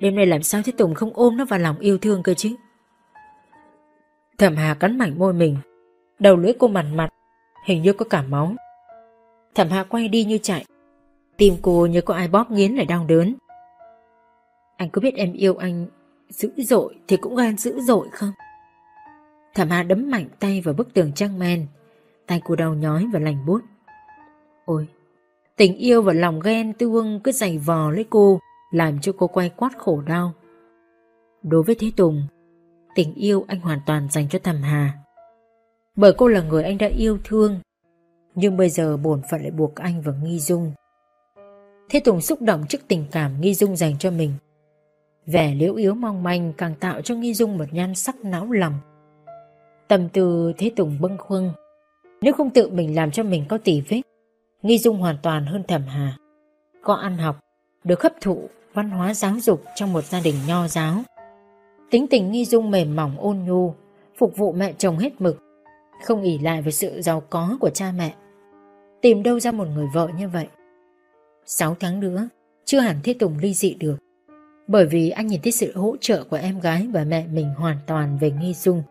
Speaker 1: Đêm nay làm sao thế Tùng không ôm nó vào lòng yêu thương cơ chứ Thẩm Hà cắn mảnh môi mình Đầu lưỡi cô mằn mặt Hình như có cả máu Thẩm Hà quay đi như chạy Tim cô như có ai bóp nghiến lại đau đớn Anh có biết em yêu anh Dữ dội thì cũng gan dữ dội không Thẩm Hà đấm mạnh tay vào bức tường trăng men Tay cô đau nhói và lành buốt. Ôi, tình yêu và lòng ghen tương cứ giày vò lấy cô, làm cho cô quay quát khổ đau. Đối với Thế Tùng, tình yêu anh hoàn toàn dành cho Thẩm Hà. Bởi cô là người anh đã yêu thương, nhưng bây giờ bổn phận lại buộc anh và Nghi Dung. Thế Tùng xúc động trước tình cảm Nghi Dung dành cho mình. Vẻ liễu yếu mong manh càng tạo cho Nghi Dung một nhan sắc não lòng. Tâm tư Thế Tùng bâng khuâng. Nếu không tự mình làm cho mình có tỷ vết, Nghi Dung hoàn toàn hơn Thẩm Hà. Có ăn học, được hấp thụ văn hóa giáo dục trong một gia đình nho giáo. Tính tình Nghi Dung mềm mỏng ôn nhu, phục vụ mẹ chồng hết mực, không ỉ lại với sự giàu có của cha mẹ. Tìm đâu ra một người vợ như vậy? Sáu tháng nữa, chưa hẳn Thế Tùng ly dị được. Bởi vì anh nhìn thấy sự hỗ trợ của em gái và mẹ mình hoàn toàn về Nghi Dung.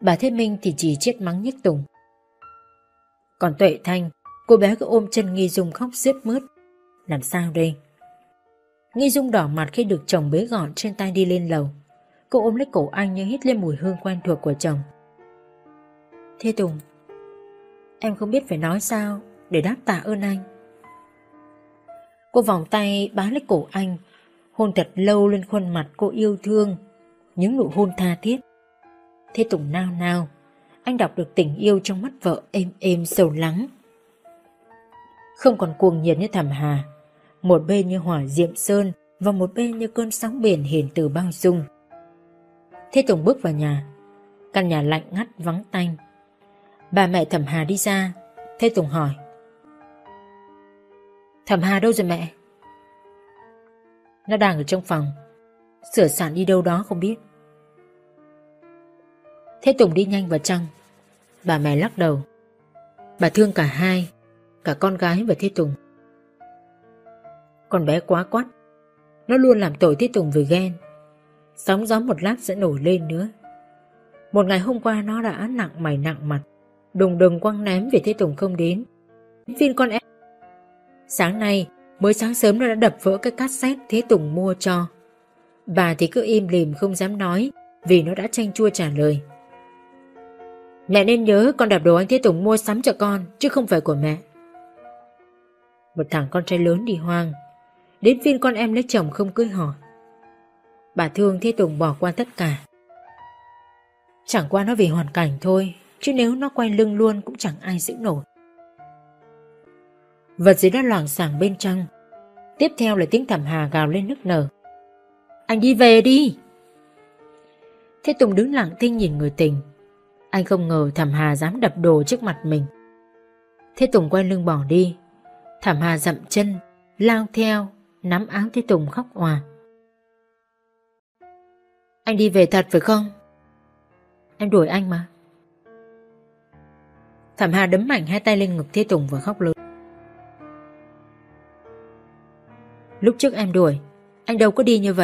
Speaker 1: Bà Thế Minh thì chỉ chết mắng nhất Tùng. Còn Tuệ Thanh, cô bé cứ ôm chân Nghi Dung khóc rướt mướt. Làm sao đây? Nghi Dung đỏ mặt khi được chồng bế gọn trên tay đi lên lầu. Cô ôm lấy cổ anh như hít lên mùi hương quen thuộc của chồng. Thế Tùng, em không biết phải nói sao để đáp tạ ơn anh. Cô vòng tay bá lấy cổ anh, hôn thật lâu lên khuôn mặt cô yêu thương, những nụ hôn tha thiết. Thế Tùng nao nao, anh đọc được tình yêu trong mắt vợ êm êm sâu lắng. Không còn cuồng nhiệt như thầm hà, một bên như hỏa diệm sơn và một bên như cơn sóng biển hiền từ bao dung. Thế Tùng bước vào nhà, căn nhà lạnh ngắt vắng tanh. Bà mẹ thẩm hà đi ra, Thế Tùng hỏi. Thẩm Hà đâu rồi mẹ? Nó đang ở trong phòng. Sửa sản đi đâu đó không biết. Thế Tùng đi nhanh vào trong. Bà mẹ lắc đầu. Bà thương cả hai Cả con gái và Thế Tùng. Con bé quá quát Nó luôn làm tội Thế Tùng vì ghen. Sóng gió một lát sẽ nổi lên nữa. Một ngày hôm qua nó đã nặng mày nặng mặt. Đùng đùng quăng ném vì Thế Tùng không đến. Phiên con em Sáng nay, Mới sáng sớm nó đã đập vỡ cái cassette Thế Tùng mua cho. Bà thì cứ im lìm không dám nói, Vì nó đã tranh chua trả lời. Mẹ nên nhớ con đạp đồ anh Thế Tùng mua sắm cho con, Chứ không phải của mẹ. Một thằng con trai lớn đi hoang. Đến phiên con em lấy chồng không cưới hỏi Bà thương Thế Tùng bỏ qua tất cả. Chẳng qua nó vì hoàn cảnh thôi Chứ nếu nó quay lưng luôn cũng chẳng ai giữ nổi. Vật gì đã loảng sảng bên trong. Tiếp theo là tiếng thảm hà gào lên nức nở. Anh đi về đi. Thế Tùng đứng lặng thinh nhìn người tình. Anh không ngờ thảm hà dám đập đồ trước mặt mình. Thế Tùng quay lưng bỏ đi. Thảm hà dậm chân, Lao theo, Nắm áo Thế Tùng khóc hòa Anh đi về thật phải không? Em đuổi anh mà. Thẩm Hà đấm mạnh hai tay lên ngực Thế Tùng và khóc lớn. Lúc trước em đuổi, Anh đâu có đi như vậy.